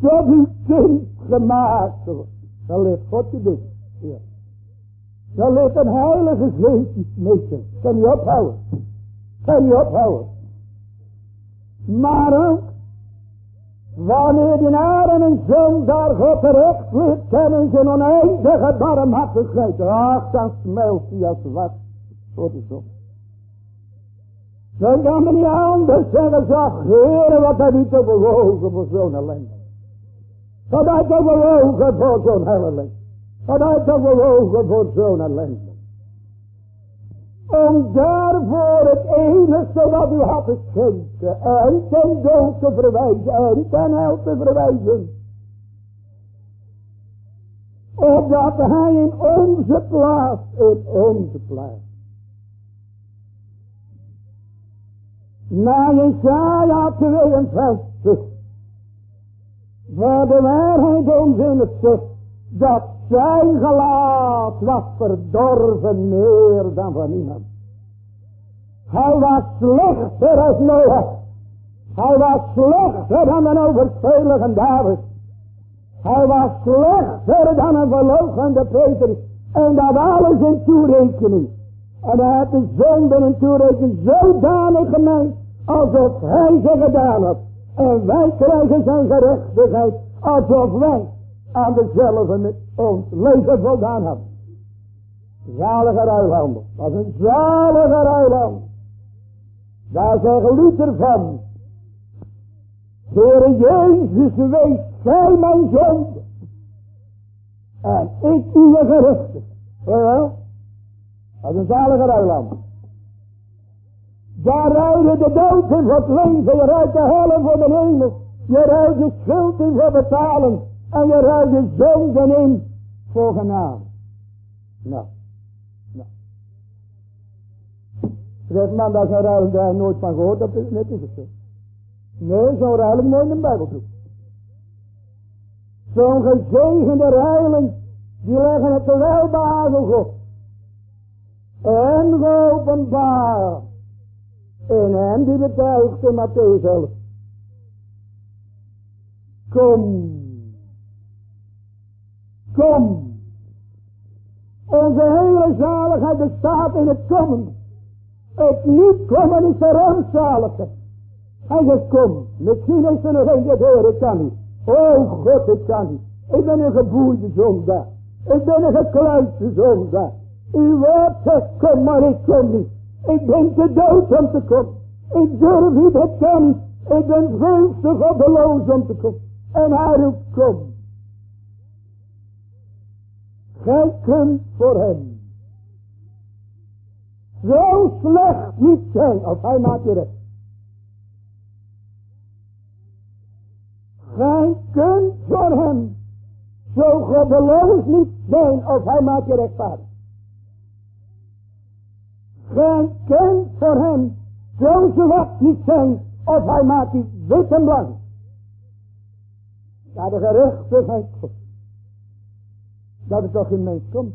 Tot uw kind gemaakt wordt. Dan leert God je dit. Ja. Dan leert een heilige geest smeken. Kan je ophouden. Kan je ophouden. Maar ook. Wanneer die naar een zondaar God terecht leert kennen zijn oneindige barmhartigheid. Ach, dan smelt hij als wat voor de zon. Dan kan men niet anders zeggen, zeg, heren, wat heb te bewogen voor zo'n ellende. Wat heb te bewogen voor zo'n helling. Wat heb te bewogen voor zo'n ellende. Om daarvoor het enige wat u had te schenken en ten dood te verwijzen en ten hel te verwijzen. Opdat hij in onze plaats, in onze plaats Na Jesaja 52. Waar de waarheid ons in het zegt. Dat zijn gelaat was verdorven meer dan van iemand. Hij was slechter als Noach. Hij was slechter dan een overspelige David. Hij was slechter dan een verlogende Peter. En dat alles in toerekening. En hij had de zonde in toerekening zodanig gemeen alsof hij ze gedaan had. En wij krijgen zijn gerechtigheid alsof wij aan dezelfde met ons leven voldaan hebben. Zalige ruilhandel. Dat is een zalige ruilhandel. Daar zegt Luther van. Heere Jezus weet, zij mijn zonde. En ik uw gerichten. Wel, dat is een zalige ruilhandel. Daar rijden de dood in voor het leven. Je rijdt de hel voor de hemel. Je rijdt de schuld in voor betalen. En je rijdt de zonden in voor genade. Nou. nou. Zegt man, dat is een ruil daar nooit van gehoord. Dat is net is het zo. Nee, zo'n ruil nooit in de Bijbel toe. Zo'n gezegende ruilen. Die leggen het wel bij God. En geopenbaar en hem die betuigt in Matthäus 11. Kom. Kom. Onze hele zaligheid bestaat in het komen. Het niet komen is de rampzaligheid. Hij zegt kom. Misschien is er nog een hoor, ik kan niet. Oh God, ik kan niet. Ik ben een geboeide zondaar. Ik ben een gekluiste zondaar. U woord zegt kom, maar ik kom niet. Ik ben te dood om te komen. Ik durf niet, het kan. Ik ben veel te goddeloos om te komen. En hij roept, kom. Gij kunt voor hem zo slecht niet zijn, als hij maakt je recht. Gij kunt voor hem zo goddeloos niet zijn, als hij maakt je rechtvaardig. Gij kunt voor hem zo zwart niet zijn, of hij maakt u wit en blank. Ja, de gerechtigheid God. Dat is toch geen mens komt.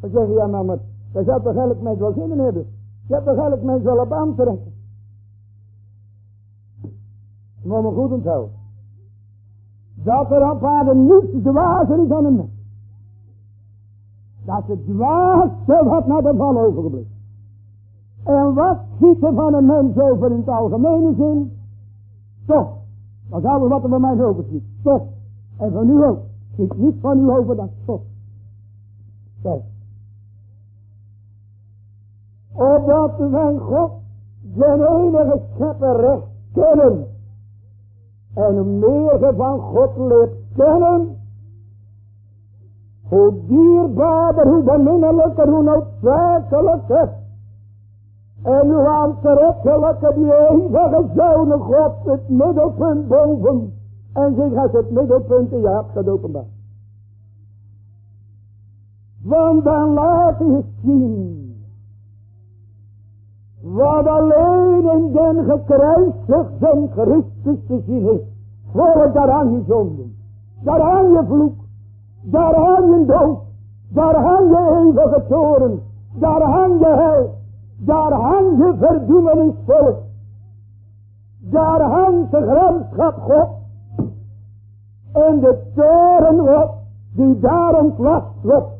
Dan zeg je, ja maar, maar daar zou toch elk mens wel zin in hebben. Je hebt toch elk mens wel op aan te trekken. Moet me goed onthouden. Dat er op aarde niets dwazer is dan een mens. Dat is het dwaasste wat naar de val overgebleven. En wat ziet er van een mens over in het algemene zin? Toch. Dat is alles wat er van mij over ziet. Toch. En van u ook. Ziet niet van u over dat toch. Kijk. Opdat wij God, zijn enige schepper, recht kennen. En meer van God leert kennen, hoe dierbaarder, hoe beminnelijker, hoe noodzakelijker en uw aantrekkelijke die eeuwige zonen God het middelpunt boven. En zich als het middelpunt in je hart gaat openbaar. Want dan laat hij zien. Wat alleen in den gekruisigden Christus te zien is. Voor daar aan je zonden. Daar aan je vloek. Daar aan je dood. Daar aan je eeuwige toren. Daar aan je hel. Daar hangt de verdoemenis volk. Daar hangt de gramschap God. En de toren wordt die daar ontlast wordt.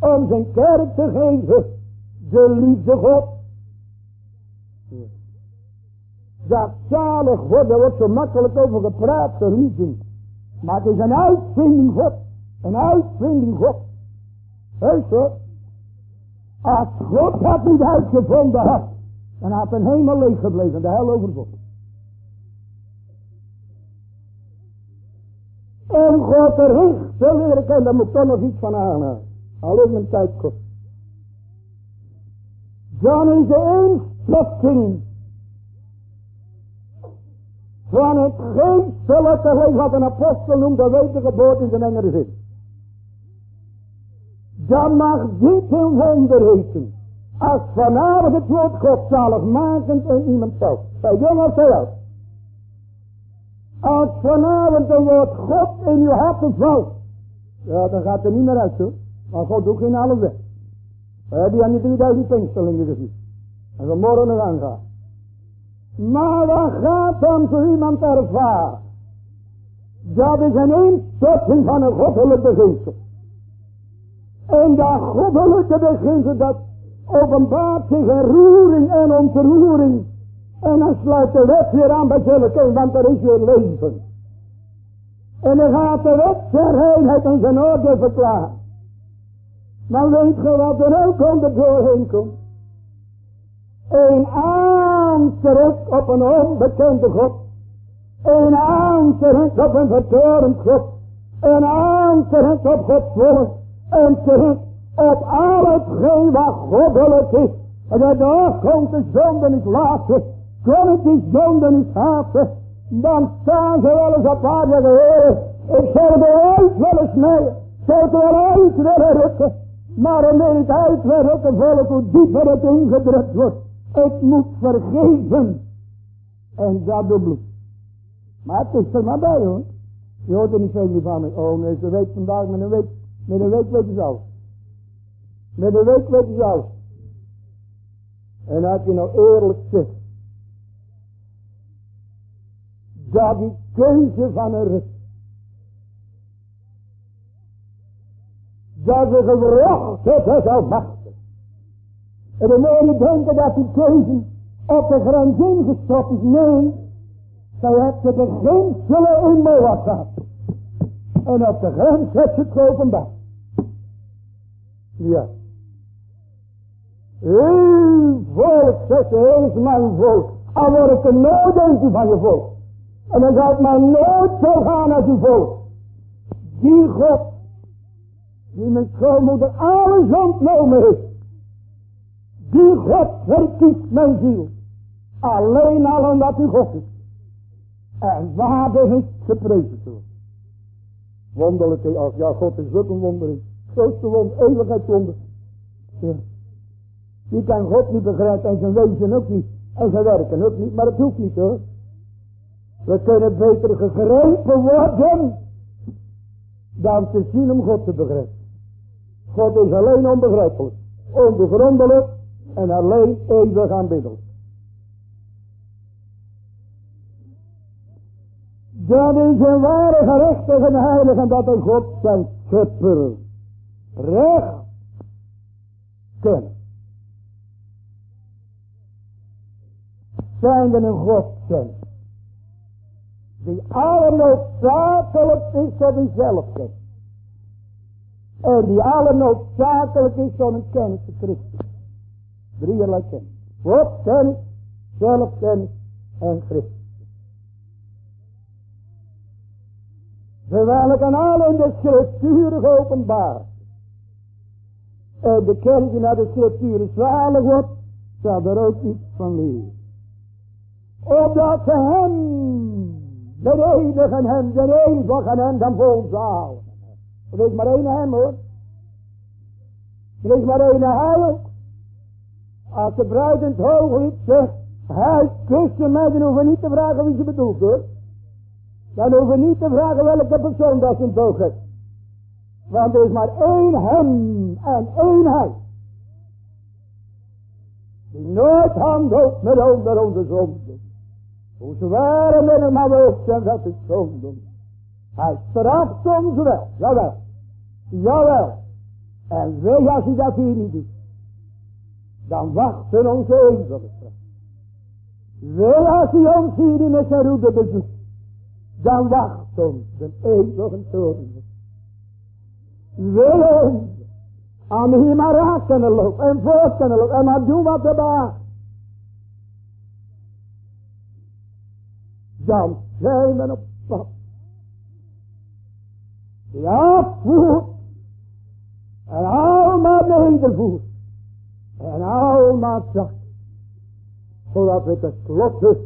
Om zijn kerk te geven. De liefde God. Dat zalig wordt, daar wordt zo makkelijk over gepraat, de liefde. Maar het is een uitvinding God. Een uitvinding God. Heus hoor. Als God het niet uitgevonden had, dan had een hemel leeg gebleven, de hel overvol. En God er te leren kennen, daar moet toch nog iets van aan. Alleen mijn tijd kost. Dan is de instructing van het geestelijke leven wat een apostel noemt, dat de geboorte in zijn engere zin dan mag dit een wonder heten. Als vanavond het woord God zaligmakend in iemand zelf. Bij jong of bij oud. Als vanavond het woord God in uw hart valt. Ja, dan gaat er niet meer uit zo. Maar God doet geen alles weg. We hebben aan die 3000 pinkstellingen gezien. En we morgen nog aangaan. Maar wat gaat dan zo iemand ervaren? Dat is een instorting van een goddelijke beginsel. En dat goddelijke beginsel dat openbaart zich in roering en ontroering. En dan sluit de wet weer aan bij zulke, want er is weer leven. En dan gaat de wet zijn reinheid en zijn orde verklaren. Dan weet je wat er ook onder doorheen komt. Een aantrek op een onbekende God. Een aantrek op een vertorend God. Een aantrek op Gods volk. Een terug op al hetgeen wat goddelijk is. En daardoor komt de zonde niet laten. Kon het die zonde niet haten. Dan staan ze wel eens op aarde heren. Ik zal er wel eens mee. Zou het wel uit willen rukken. Maar wanneer het uit wil rukken volk hoe dieper het ingedrukt wordt. Ik moet vergeven. En dat doet bloed. Maar het is er maar bij hoor. Je hoort er niet veel van. Oh nee, ze weet vandaag met een week. Met een week weet je zelf. Met een week weet je zelf. En als je nou eerlijk zegt. Dat die keuze van een rust. Dat ze gewrocht heeft zou wachten. En dan moet je denken dat die keuze op de grens ingestopt is. Nee. Zij heeft er geen zullen in gehad. En op de grens heeft ze het. Ja. Uw volk, zegt de is mijn volk. Al ik er nooit eentje van je volk. En dan zal het maar nooit zo gaan als uw volk. Die God, die mijn schoonmoeder alles ontnomen heeft. Die God verkiest mijn ziel. Alleen al omdat u God is. En waardig is geprezen te worden. Wonderlijk, als ja, God is ook een wonder. Grootste wonder, eeuwigheidswonder. Ja. Die kan God niet begrijpen en zijn wezen ook niet. En zijn werken ook niet, maar het hoeft niet hoor. We kunnen beter gegrepen worden dan te zien om God te begrijpen. God is alleen onbegrijpelijk, onbegrondelijk en alleen eeuwig aanbiddelijk. Dat is een ware gerechtige en heilige en dat een God zijn schepper. Recht kennen. Zijn er een God kent. Die alle noodzakelijk is zelf kent. En die alle noodzakelijk is tot een kennis van Christus. Drieërlei kennis. Kennis, zelfkennis en Christus. Terwijl ik aan alle in de schrifturen geopenbaard. En de kerk die naar de schrifturen zalig wordt, zal er ook iets van leren. Opdat ze hem, de enige hem, eeuwige hem, dan vol zaal. Er is maar één hem hoor. Er is maar één heil. Als de bruid in het hooglied zegt, hij kuste mij, dan hoeven niet te vragen wie ze bedoelt hoor. Dan hoeven niet te vragen welke persoon dat toog heeft. Want er is maar één hem en één hij. Die nooit handelt met onder onze zonden. Hoe zwaar en er maar ook zijn dat is zonden. Hij straft ons wel, jawel. Jawel. En wij als hij dat hier niet doet. Dan wachten onze eeuwige straf. Wij als hij ons hier met zijn roede bezoekt dan wacht ons de eeuwige toren. Willen aan hier maar raak kunnen lopen en voort kunnen lopen en maar doen wat er baat. Dan zijn we op pad. Die afvoert en allemaal nedervoert en allemaal zacht. Zodat we tenslotte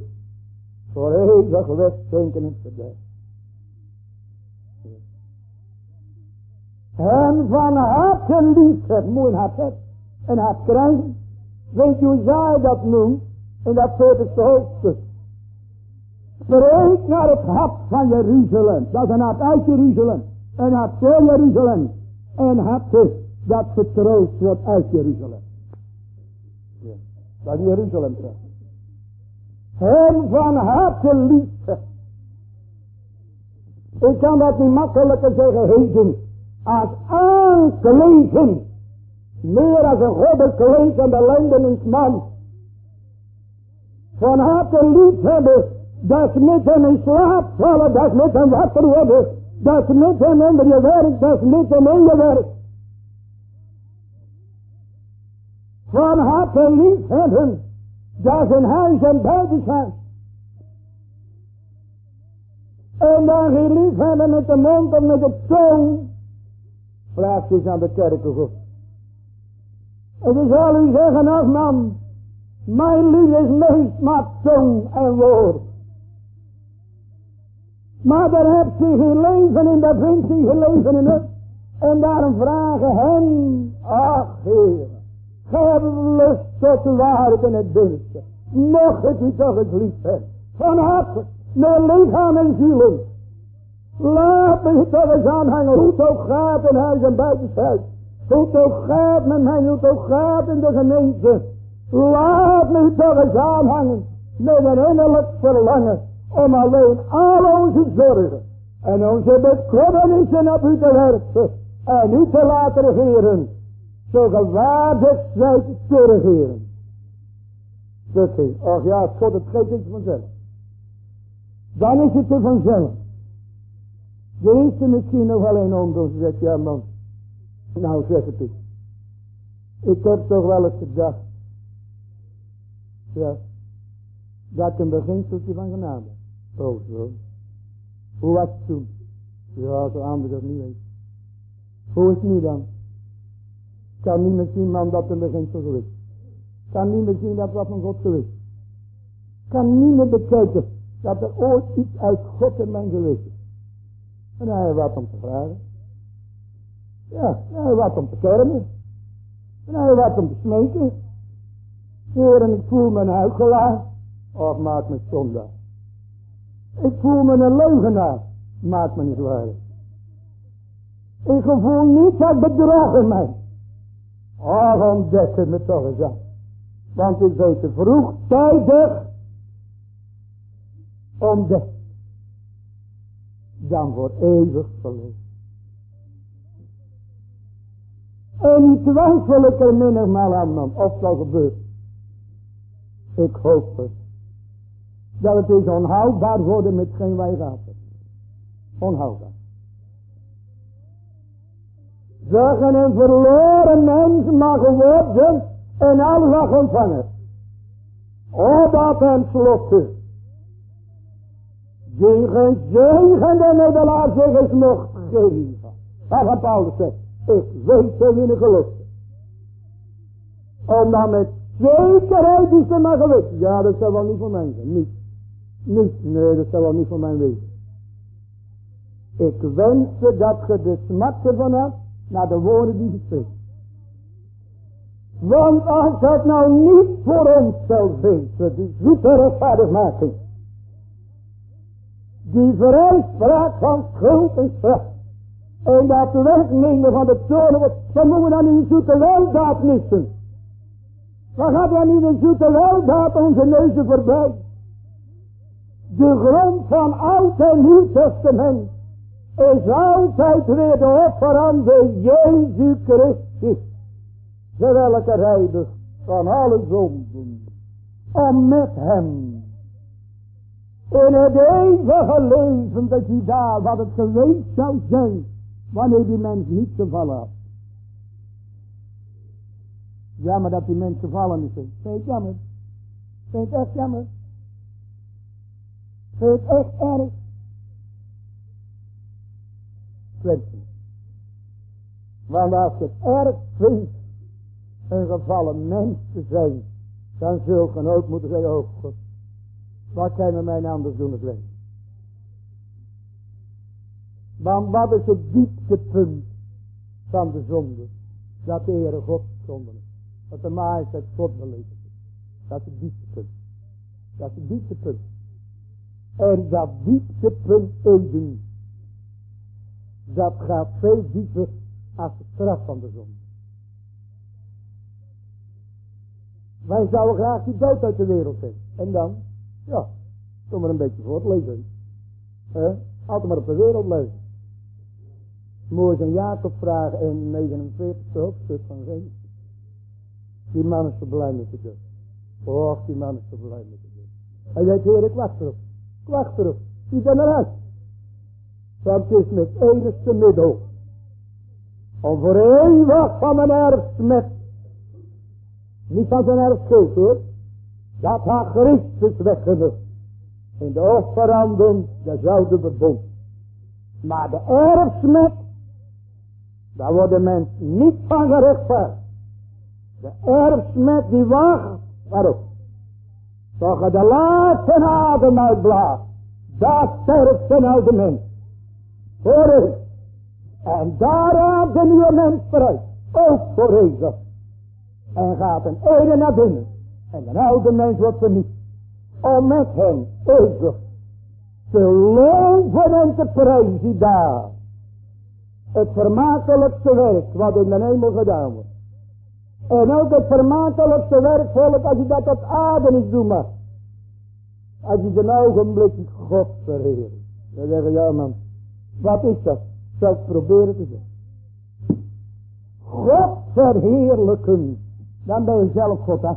voor eeuwig wegdenken in. En van harte lief het mooi hart het en hart krijgen. Weet zij dat noemt? In dat 40 hoofdstuk. Spreek naar het hart van Jeruzalem. Dat is een hart uit Jeruzalem. Een hart voor Jeruzalem. En hart dat vertroost wordt uit Jeruzalem. Ja, dat is Jeruzalem treft hem van harte liefde. Ik kan dat niet makkelijker zeggen heden. Als aankleven. Meer als een goddelijk aan de lendensman. Van harte lief hebben. Dat met hem in slaap vallen. Dat met hem wakker worden. Dat met hem onder je werk. Dat met hem in je werk. Van harte lief hebben. Dat is een huis en buitenshuis. En dan lief hebben met de mond of met de tong. Vraagt eens aan de kerken En ik zal u zeggen als man. Mijn lief is meest maar tong en woord. Maar daar hebt ze geen leven in, daar vindt ze geen leven in het. En daarom vragen hen, ach Heer, geef lust tot de in het binnenste. Mocht het u toch eens lief hebben. Van harte, met lichaam en zielen. Laat me toch eens aanhangen, hoe het ook gaat in huis en buitenshuis. Hoe het ook gaat met mij, hoe het ook gaat in de gemeente. Laat me toch eens aanhangen met een innerlijk verlangen om alleen al onze zorgen en onze bekommernissen op u te werpen en u te laten regeren, zo gewaardigd zijt te regeren. Is, ach ja, God, het geeft iets vanzelf. Dan is het er vanzelf. De is er misschien nog alleen om, zegt ja man. Nou zeg het eens. Ik heb toch wel eens gedacht. Ja. Dat een beginseltje van genade. Oh zo. Hoe was het toen? Ja, zo anders dat niet weet. Hoe is het nu dan? Kan niet meer zien man dat een beginsel geweest. Kan niet meer zien dat wat van God geweest. Kan niet meer bekijken dat er ooit iets uit God in mijn geweest is. En hij wat om te vragen. Ja, hij wat om te kermen. En hij wat om te smeken. Heer, en ik voel me een huigelaar. Of maak me zondaar. Ik voel me een leugenaar. Maak me niet waar. Ik voel niet dat bedrog in mij. Oh, ontdek het me toch eens aan. Want ik weet te vroegtijdig ontdekt. Dan voor eeuwig verlezen. En niet twijfel ik er aan man, of dat gebeurt. Ik hoop het dat het is onhoudbaar worden met geen wijgaten. Onhoudbaar. Zeggen een verloren mens mag worden en alles mag ontvangen. Opdat en slotte. Die gezegende middelaar zich eens mocht geven. Wat gaat Paulus zegt. Ik weet zo in de gelofte. Om dan met zekerheid te mogen weten. Ja, dat zal wel niet voor mij zijn. Niet. Niet, nee, dat zal wel niet voor mij wezen. Ik wenste dat ge de smakken vanaf naar de woorden die gesproken. Want als het nou niet voor ons zou wezen, die zoete rechtvaardigmaking, die veruitspraak van schuld en straf, en dat wegnemen van de toren, moeten we dan in zoete weldaad missen. Dan gaat dan in zoete weldaad onze neuzen voorbij de grond van oud en nieuw testament is altijd weer de offerande Jezus Christus. De welke rijder van alle zonden. Om met hem in het eeuwige leven dat hij daar wat het geweest zou zijn. Wanneer die mens niet gevallen had. Jammer dat die mens gevallen is. Vind je jammer? Vind je echt jammer? het echt erg. Twintig. Want als het erg vindt een gevallen mens te zijn, dan zul je ook moeten zeggen, oh God, wat kan we mij anders doen het leven? Want wat is het dieptepunt van de zonde? Dat de Heere God zonde is. Dat de majesteit God beleefd is. Dat is het dieptepunt. Dat is het dieptepunt. En dat dieptepunt Eden. Dat gaat veel dieper als de straf van de zon. Wij zouden graag die dood uit de wereld hebben. En dan? Ja, kom maar een beetje voor het leven. He? Altijd maar op de wereld leven. Mooi zijn Jacob vragen in 49 hoofdstuk van Genesis. Die man is zo blij met de. Och, die man is zo blij met de dood. Hij zegt, heer, ik wacht erop. Wacht erop. Zie dan eruit. Want het is met enigste middel. Om voor eeuwig van mijn erfsmet Niet van zijn erfschuld hoor. Dat had Christus weggenomen. In de offeranden dezelfde bebond. Maar de erfsmet. Daar wordt de mens niet van gerechtvaardigd. De erfsmet die wacht. Waarop? Toch de laatste adem uitblaast. Daar sterft de oude mens. Voor u. En daar raakt de nieuwe mens vooruit. Ook voor eeuwig. En gaat een ene naar binnen. En de oude mens wordt verniet. Om met hem eeuwig te loven en te prijzen daar. Het vermakelijkste werk wat in de hemel gedaan wordt. En ook het vermakelijkste werk volk als je dat tot adem is doen mag. Als je een ogenblik God verheert. Dan zeggen ja man, wat is dat? Zelf proberen te zeggen. God verheerlijken. Dan ben je zelf God.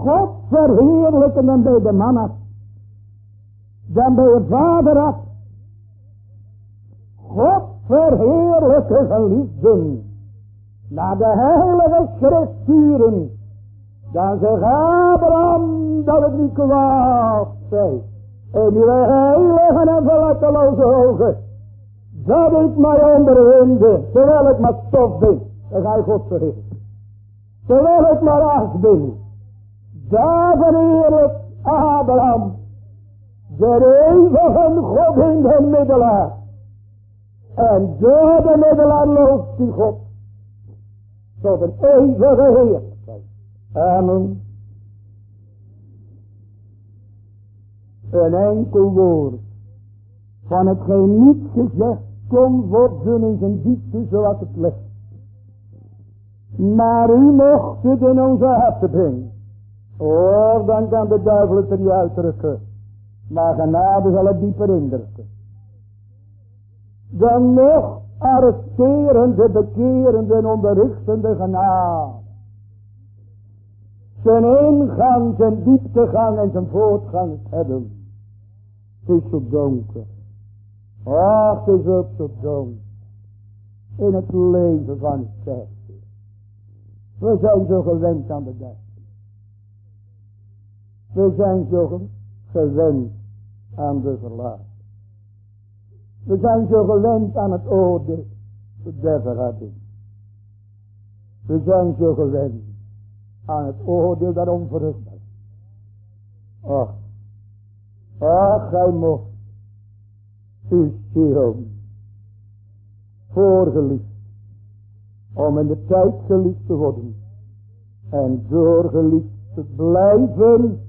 God verheerlijken, dan je de man af. Dan ben je vader af. God verheerlijken geliefden. Naar de heilige schrifturen. Dan zegt Abraham dat het niet kwaad zij. En uw heilige en verletteloze ogen. Dat ik mij onderwinde. Terwijl ik maar stof ben. Dan ga je God verheerlijken. Terwijl ik maar as ben. Daar verheerlijk Abraham. De eeuwige God in de middelaar. En door de middelaar loopt die God. Tot een eeuwige heerlijkheid. Amen. Een enkel woord. Van hetgeen niet gezegd kon worden in zijn diepte zoals het ligt. Maar u mocht het in onze harten brengen. Oh, dan kan de duivel het er niet uitdrukken. Maar genade zal het dieper indrukken. Dan nog arresterende, bekerende en onderrichtende genade. Zijn ingang, zijn dieptegang en zijn voortgang hebben. Het is zo donker. Ach, het is ook zo donker. In het leven van het. We zijn zo gewend aan de dag. We zijn zo gewend aan de verlaat. We zijn zo gewend aan het oordeel der verradding. We zijn zo gewend aan het oordeel dat onvruchtbaar is. Ach, ach, gij mocht uw ziel voorgeliefd om in de tijd geliefd te worden en doorgeliefd te blijven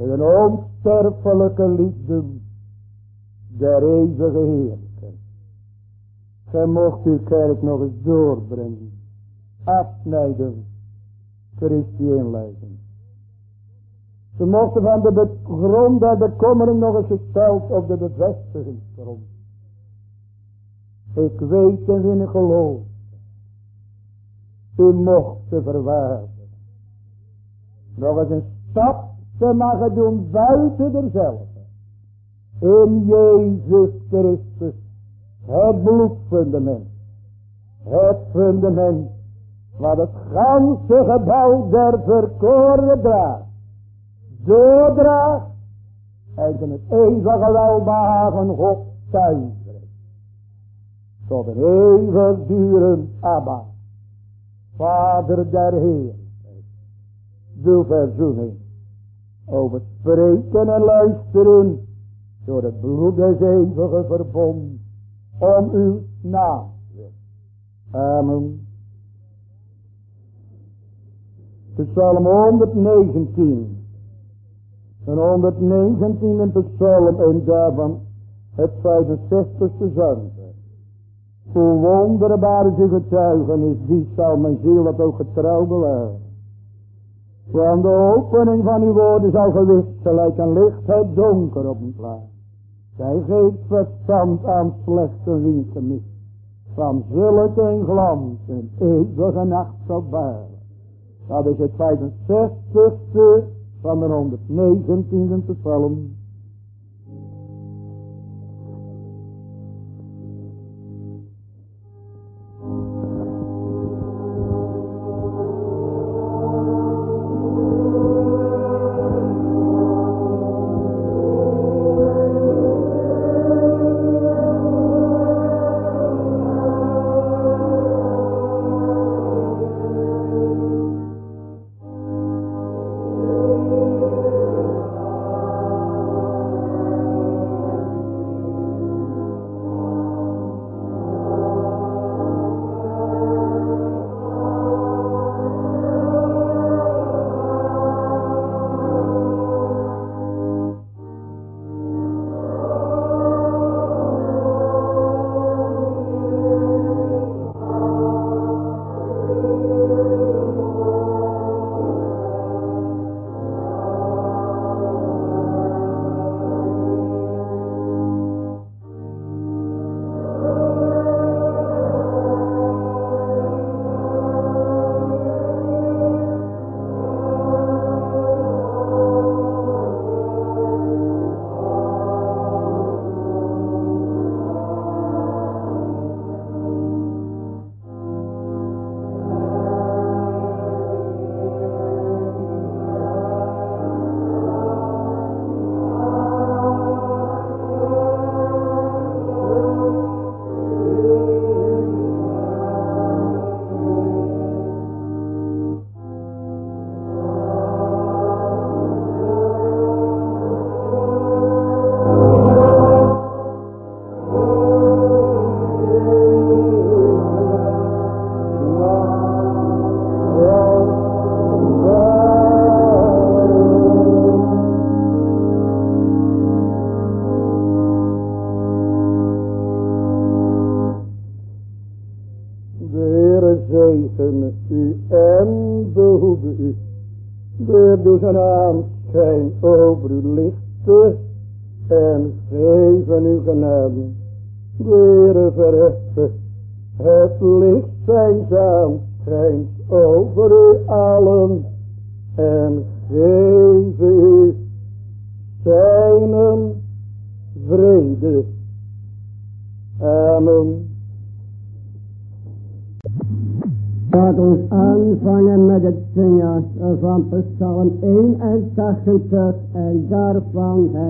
met een onsterfelijke liefde der eeuwige heerlijkheid. Gij mocht uw kerk nog eens doorbrengen, afsnijden, Christi inleiden. Ze mochten van de grond der bekommering nog eens gesteld op de bevestigingsgrond. Ik weet en in geloof. U mocht ze verwaarden. Nog eens een stap te mogen doen buiten derzelfde. In Jezus Christus. Het bloedfundament. Het fundament. Wat het ganse gebouw der verkoren draagt. Doordraagt. En van het eeuwige welbehagen God thuis. Tot een eeuwig duren Abba. Vader der Heer. Doe verzoening over spreken en luisteren door het bloed des eeuwige verbond om uw naam. Amen. Psalm 119. Een 119 in de psalm en daarvan het 65ste zang. Hoe wonderbaar is uw getuigenis, die zal mijn ziel dat ook getrouw bewaren. Want de opening van uw woorden zal gewicht gelijk een licht het donker op een plaats. Zij geeft verstand aan slechte winken Van zulke en glans en eeuwige nacht zal baren. Dat is het 65ste van de 119e psalm.